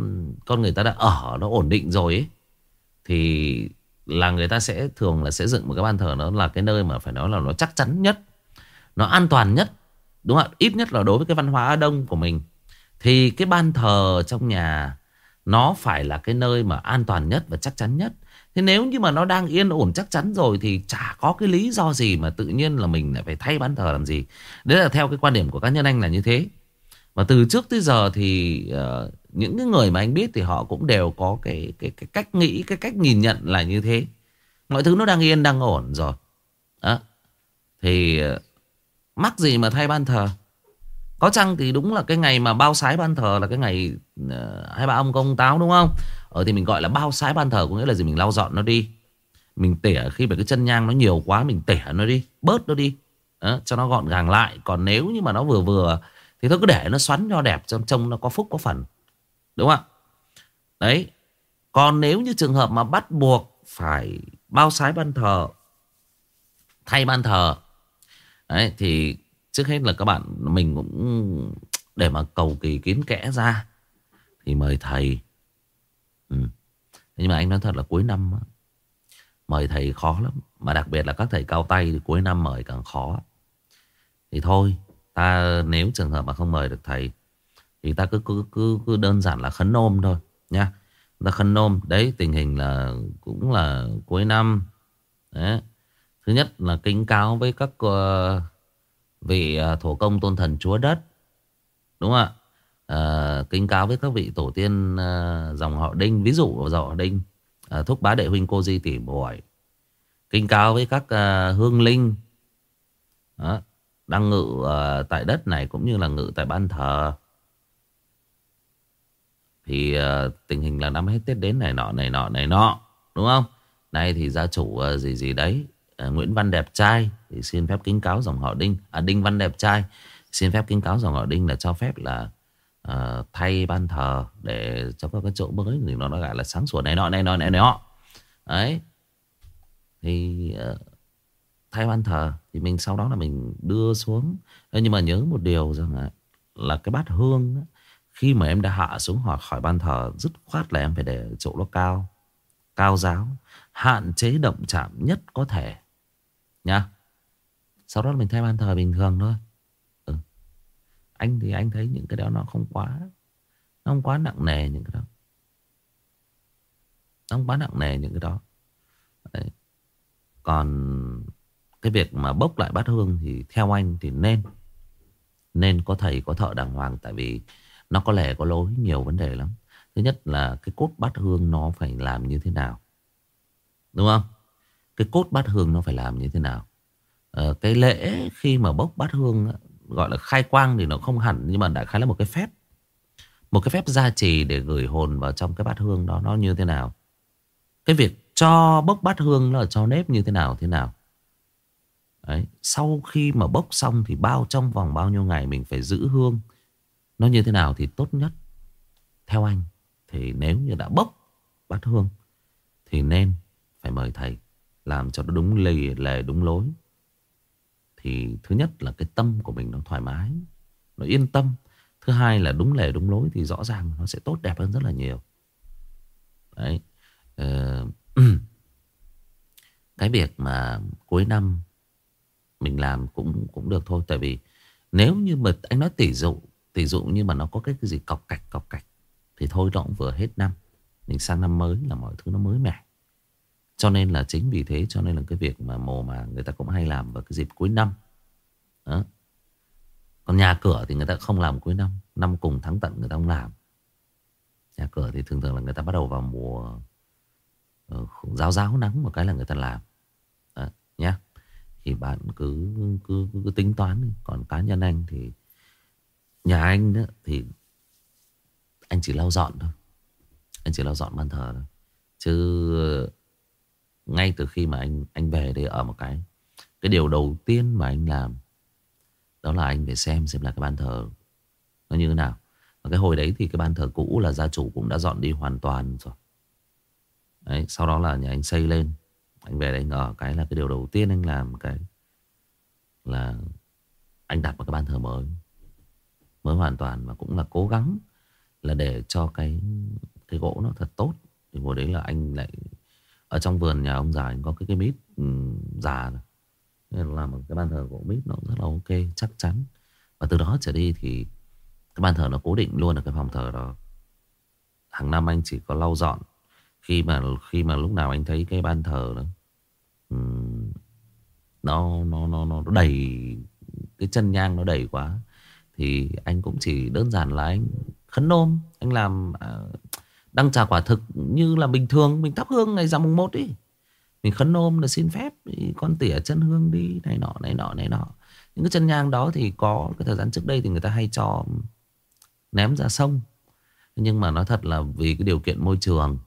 [SPEAKER 1] con người ta đã ở, nó ổn định rồi ấy, thì là người ta sẽ thường là sẽ dựng một cái ban thờ nó là cái nơi mà phải nói là nó chắc chắn nhất, nó an toàn nhất, đúng không ít nhất là đối với cái văn hóa đông của mình thì cái ban thờ trong nhà nó phải là cái nơi mà an toàn nhất và chắc chắn nhất. Thế nếu như mà nó đang yên ổn chắc chắn rồi thì chả có cái lý do gì mà tự nhiên là mình lại phải thay ban thờ làm gì. Đấy là theo cái quan điểm của cá nhân anh là như thế. Và từ trước tới giờ thì uh, những cái người mà anh biết thì họ cũng đều có cái, cái, cái cách nghĩ, cái cách nhìn nhận là như thế. Mọi thứ nó đang yên, đang ổn rồi. Đó. Thì uh, mắc gì mà thay ban thờ. Có chăng thì đúng là cái ngày mà bao sái ban thờ là cái ngày uh, hai bà ông công táo đúng không? Ở thì mình gọi là bao sái ban thờ có nghĩa là gì mình lau dọn nó đi. Mình tỉa khi mà cái chân nhang nó nhiều quá mình tỉa nó đi, bớt nó đi. Đó, cho nó gọn gàng lại. Còn nếu như mà nó vừa vừa thì tôi cứ để nó xoắn nho đẹp trông trông nó có phúc có phần. Đúng không ạ? Đấy. Còn nếu như trường hợp mà bắt buộc phải bao sái ban thờ thay ban thờ Đấy thì Trước hết là các bạn mình cũng để mà cầu kỳ kín kẽ ra thì mời thầy. Ừ. Nhưng mà anh nói thật là cuối năm mời thầy khó lắm. Mà đặc biệt là các thầy cao tay thì cuối năm mời càng khó. Thì thôi, ta nếu trường hợp mà không mời được thầy thì ta cứ cứ cứ, cứ đơn giản là khấn nôm thôi nha. Ta khấn nôm, đấy tình hình là cũng là cuối năm. Đấy. Thứ nhất là kính cáo với các uh, vị ờ, thổ công tôn thần chúa đất đúng không ạ à, kính cáo với các vị tổ tiên dòng họ đinh ví dụ dòng họ đinh thúc bá đệ huynh cô di tỷ bội kính cáo với các hương linh đó, đang ngự uh, tại đất này cũng như là ngự tại ban thờ. Thì uh, tình hình là năm hết tết đến này nọ này nọ này nọ đúng không? Nay thì gia chủ uh, gì gì đấy uh, Nguyễn Văn đẹp trai thì xin phép kính cáo dòng họ Đinh. À Đinh Văn đẹp trai xin phép kính cáo dòng họ Đinh là cho phép là uh, thay ban thờ để cho các cái chỗ mới thì nó nó gọi là sáng sủa này nọ này nọ này nọ. Đấy. Thì uh, thay ban thờ thì mình sau đó là mình đưa xuống. Nhưng mà nhớ một điều rằng là, là cái bát hương khi mà em đã hạ xuống hoặc khỏi ban thờ dứt khoát là em phải để chỗ nó cao cao giáo hạn chế động chạm nhất có thể nha. Sau đó mình thay ban thờ bình thường thôi. Ừ. anh thì anh thấy những cái đó nó không quá nó không quá nặng nề những cái đó. Nó không quá nặng nề những cái đó. Đấy. còn cái việc mà bốc lại bát hương thì theo anh thì nên nên có thầy có thợ đàng hoàng tại vì nó có lẽ có lối nhiều vấn đề lắm. Thứ nhất là cái cốt bát hương nó phải làm như thế nào đúng không? Cái cốt bát hương nó phải làm như thế nào? Ờ, cái lễ khi mà bốc bát hương gọi là khai quang thì nó không hẳn nhưng mà đại khái là một cái phép một cái phép gia trì để gửi hồn vào trong cái bát hương đó nó như thế nào? Cái việc cho bốc bát hương nó là cho nếp như thế nào thế nào? Đấy. Sau khi mà bốc xong thì bao trong vòng bao nhiêu ngày mình phải giữ hương. Nó như thế nào thì tốt nhất. Theo anh thì nếu như đã bốc bát hương thì nên phải mời thầy làm cho nó đúng lề, lề đúng lối. Thì thứ nhất là cái tâm của mình nó thoải mái, nó yên tâm. Thứ hai là đúng lề đúng lối thì rõ ràng nó sẽ tốt đẹp hơn rất là nhiều. Đấy. Ờ, cái việc mà cuối năm mình làm cũng cũng được thôi. Tại vì nếu như mà anh nói tỷ dụ tỷ dụ như mà nó có cái, cái gì cọc cạch cọc cạch thì thôi nó cũng vừa hết năm. Mình sang năm mới là mọi thứ nó mới mẻ. Cho nên là chính vì thế cho nên là cái việc mà mồ mà người ta cũng hay làm vào cái dịp cuối năm. Đó. còn nhà cửa thì người ta không làm cuối năm. Năm cùng tháng tận người ta không làm. Nhà cửa thì thường thường là người ta bắt đầu vào mùa uh, giáo giáo nắng một cái là người ta làm thì bạn cứ, cứ cứ tính toán đi. còn cá nhân anh thì nhà anh đó thì anh chỉ lau dọn thôi. Anh chỉ lau dọn ban thờ thôi. Chứ ngay từ khi mà anh anh về đây ở một cái cái điều đầu tiên mà anh làm đó là anh phải xem xem là cái ban thờ nó như thế nào. Và cái hồi đấy thì cái ban thờ cũ là gia chủ cũng đã dọn đi hoàn toàn rồi. Đấy, sau đó là nhà anh xây lên anh về đây anh ở cái là cái điều đầu tiên anh làm cái là anh đặt một cái ban thờ mới. Mới hoàn toàn và cũng là cố gắng là để cho cái cái gỗ nó thật tốt. Thì hồi đấy là anh lại ở trong vườn nhà ông già anh có cái cái mít um, già rồi. Nên làm một cái ban thờ gỗ mít nó rất là ok chắc chắn. Và từ đó trở đi thì cái ban thờ nó cố định luôn ở cái phòng thờ đó. Hàng năm anh chỉ có lau dọn khi mà khi mà lúc nào anh thấy cái ban thờ đó um, nó nó nó nó đầy cái chân nhang nó đầy quá thì anh cũng chỉ đơn giản là anh khấn nôm anh làm uh, đăng trà quả thực như là bình thường mình thắp hương ngày rằm mùng một đi mình khấn nôm là xin phép con tỉa chân hương đi này nọ này nọ này nọ. Những cái chân nhang đó thì có cái thời gian trước đây thì người ta hay cho ném ra sông. Nhưng mà nói thật là vì cái điều kiện môi trường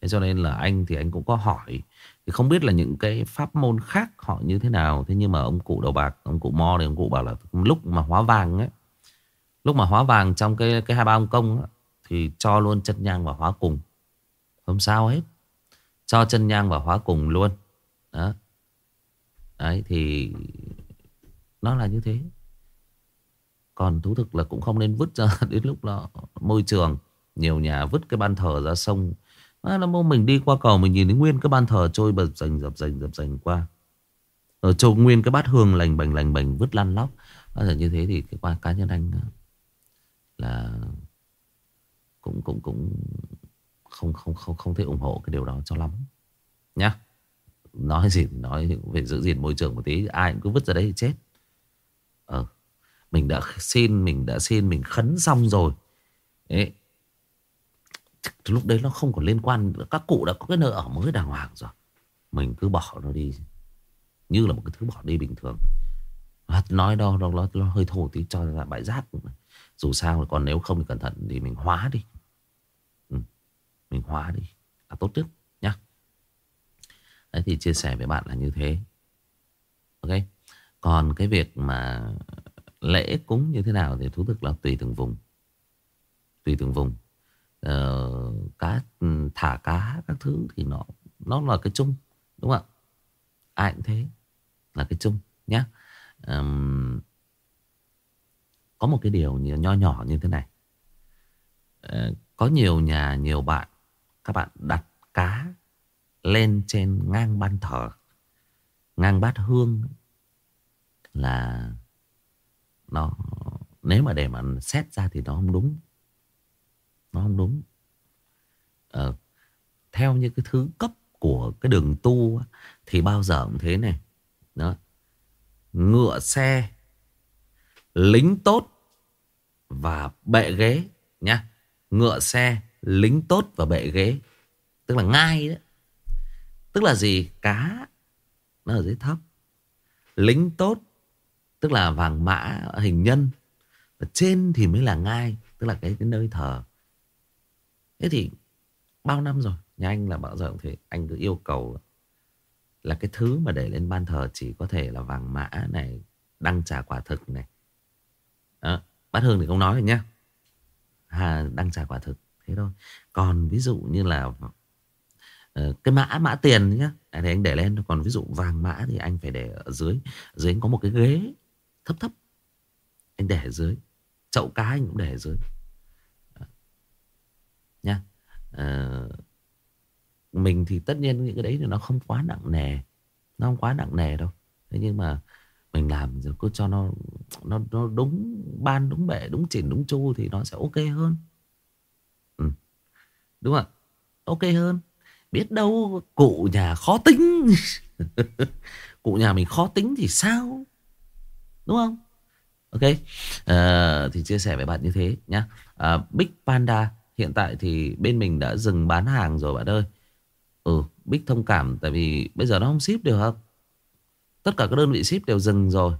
[SPEAKER 1] thế cho nên là anh thì anh cũng có hỏi. Thì không biết là những cái pháp môn khác họ như thế nào. Thế nhưng mà ông cụ đầu bạc ông cụ mo thì ông cụ bảo là lúc mà hóa vàng ấy lúc mà hóa vàng trong cái cái hai ba ông công ấy, thì cho luôn chân nhang và hóa cùng. Không sao hết. Cho chân nhang và hóa cùng luôn. Đó. Đấy thì Nó là như thế. Còn thú thực là cũng không nên vứt ra Đến lúc đó môi trường Nhiều nhà vứt cái ban thờ ra sông à, là mình đi qua cầu Mình nhìn thấy nguyên cái ban thờ trôi bật dành dập dành dập dành qua. Ở trôi nguyên cái bát hương lành bành lành bành Vứt lăn lóc. Bao giờ như thế thì cái qua cá nhân anh ờ, Là cũng cũng cũng không không không không thể ủng hộ cái điều đó cho lắm. Nhá. Nói gì thì nói về giữ gìn môi trường một tí ai cũng cứ vứt ra đấy thì chết. Ờ mình đã xin mình đã xin mình khấn xong rồi. Đấy lúc đấy nó không còn liên quan các cụ đã có cái nơi ở mới đàng hoàng rồi. Mình cứ bỏ nó đi như là một cái thứ bỏ đi bình thường. Nói đâu nó, nó, nó hơi thô tí cho ra bãi rác. Dù sao còn nếu không thì cẩn thận thì mình hóa đi. Ừ, mình hóa đi. Là tốt nhất nhá. Đấy thì chia sẻ với bạn là như thế. Ok. Còn cái việc mà lễ cúng như thế nào thì thú thực là tùy từng vùng. Tùy từng vùng uh, cá ừ, thả cá các thứ thì nó nó là cái chung đúng không ạ? Ai cũng thế là cái chung nhá. Um, có một cái điều nho nhỏ như thế này. Uh, có nhiều nhà nhiều bạn các bạn đặt cá lên trên ngang ban thờ ngang bát hương là nó nếu mà để mà xét ra thì nó không đúng nó không đúng. Ờ, theo như cái thứ cấp của cái đường tu thì bao giờ cũng thế này. Đó. Ngựa xe lính tốt và bệ ghế nhá ngựa xe lính tốt và bệ ghế. Tức là ngai đó. tức là gì? Cá. Nó ở dưới thấp. Lính tốt tức là vàng mã hình nhân. Và trên thì mới là ngai tức là cái, cái nơi thờ thế thì bao năm rồi? Nhà anh là bao giờ cũng thế anh cứ yêu cầu Là cái thứ mà để lên ban thờ chỉ có thể là vàng mã này Đăng trà quả thực này. À, Bát Hương thì không nói rồi nhá. À, đăng trà quả thực Thế thôi. Còn ví dụ như là ờ, Cái mã mã tiền nhá. À, thì anh để lên Còn ví dụ vàng mã thì anh phải để ở dưới. Ở Dưới anh có một cái ghế thấp thấp. Anh để ở dưới. Chậu cá anh cũng để ở dưới. Uh, Mình thì tất nhiên những cái đấy thì nó không quá nặng nề Nó không quá nặng nề đâu. Thế nhưng mà mình làm rồi cứ cho nó nó nó đúng ban đúng bệ đúng chỉnh đúng chu thì nó sẽ ok hơn. Ừ. đúng không ok hơn. Biết đâu cụ nhà khó tính. Cụ nhà mình khó tính thì sao? Đúng không? Ok. À, thì chia sẻ với bạn như thế nhá. À, big panda hiện tại thì bên mình đã dừng bán hàng rồi bạn ơi. Ừ bích thông cảm, tại vì bây giờ nó không ship được Tất cả các đơn vị ship đều dừng rồi.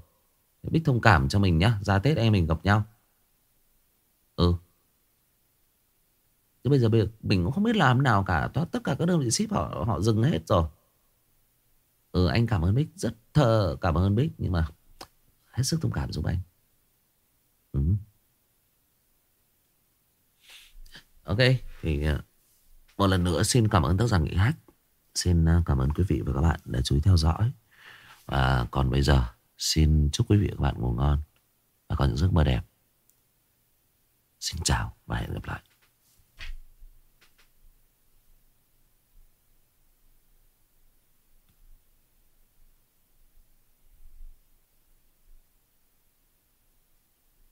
[SPEAKER 1] Bích thông cảm cho mình nhá, Ra Tết em mình gặp nhau. Ừ. Chứ bây giờ mình cũng không biết làm nào cả Tất cả các đơn vị ship họ họ dừng hết rồi. Ừ anh cảm ơn Bích, Rất thờ cảm ơn Bích, Nhưng mà hết sức thông cảm giúp anh. Ừ. Ok, Thì ờ, một lần nữa xin cảm ơn tác giả Nghị Hát Xin ờ, cảm ơn quý vị và các bạn đã chú ý theo dõi và còn bây giờ, xin chúc quý vị và các bạn ngủ ngon và có những giấc mơ đẹp. Xin chào và hẹn gặp lại.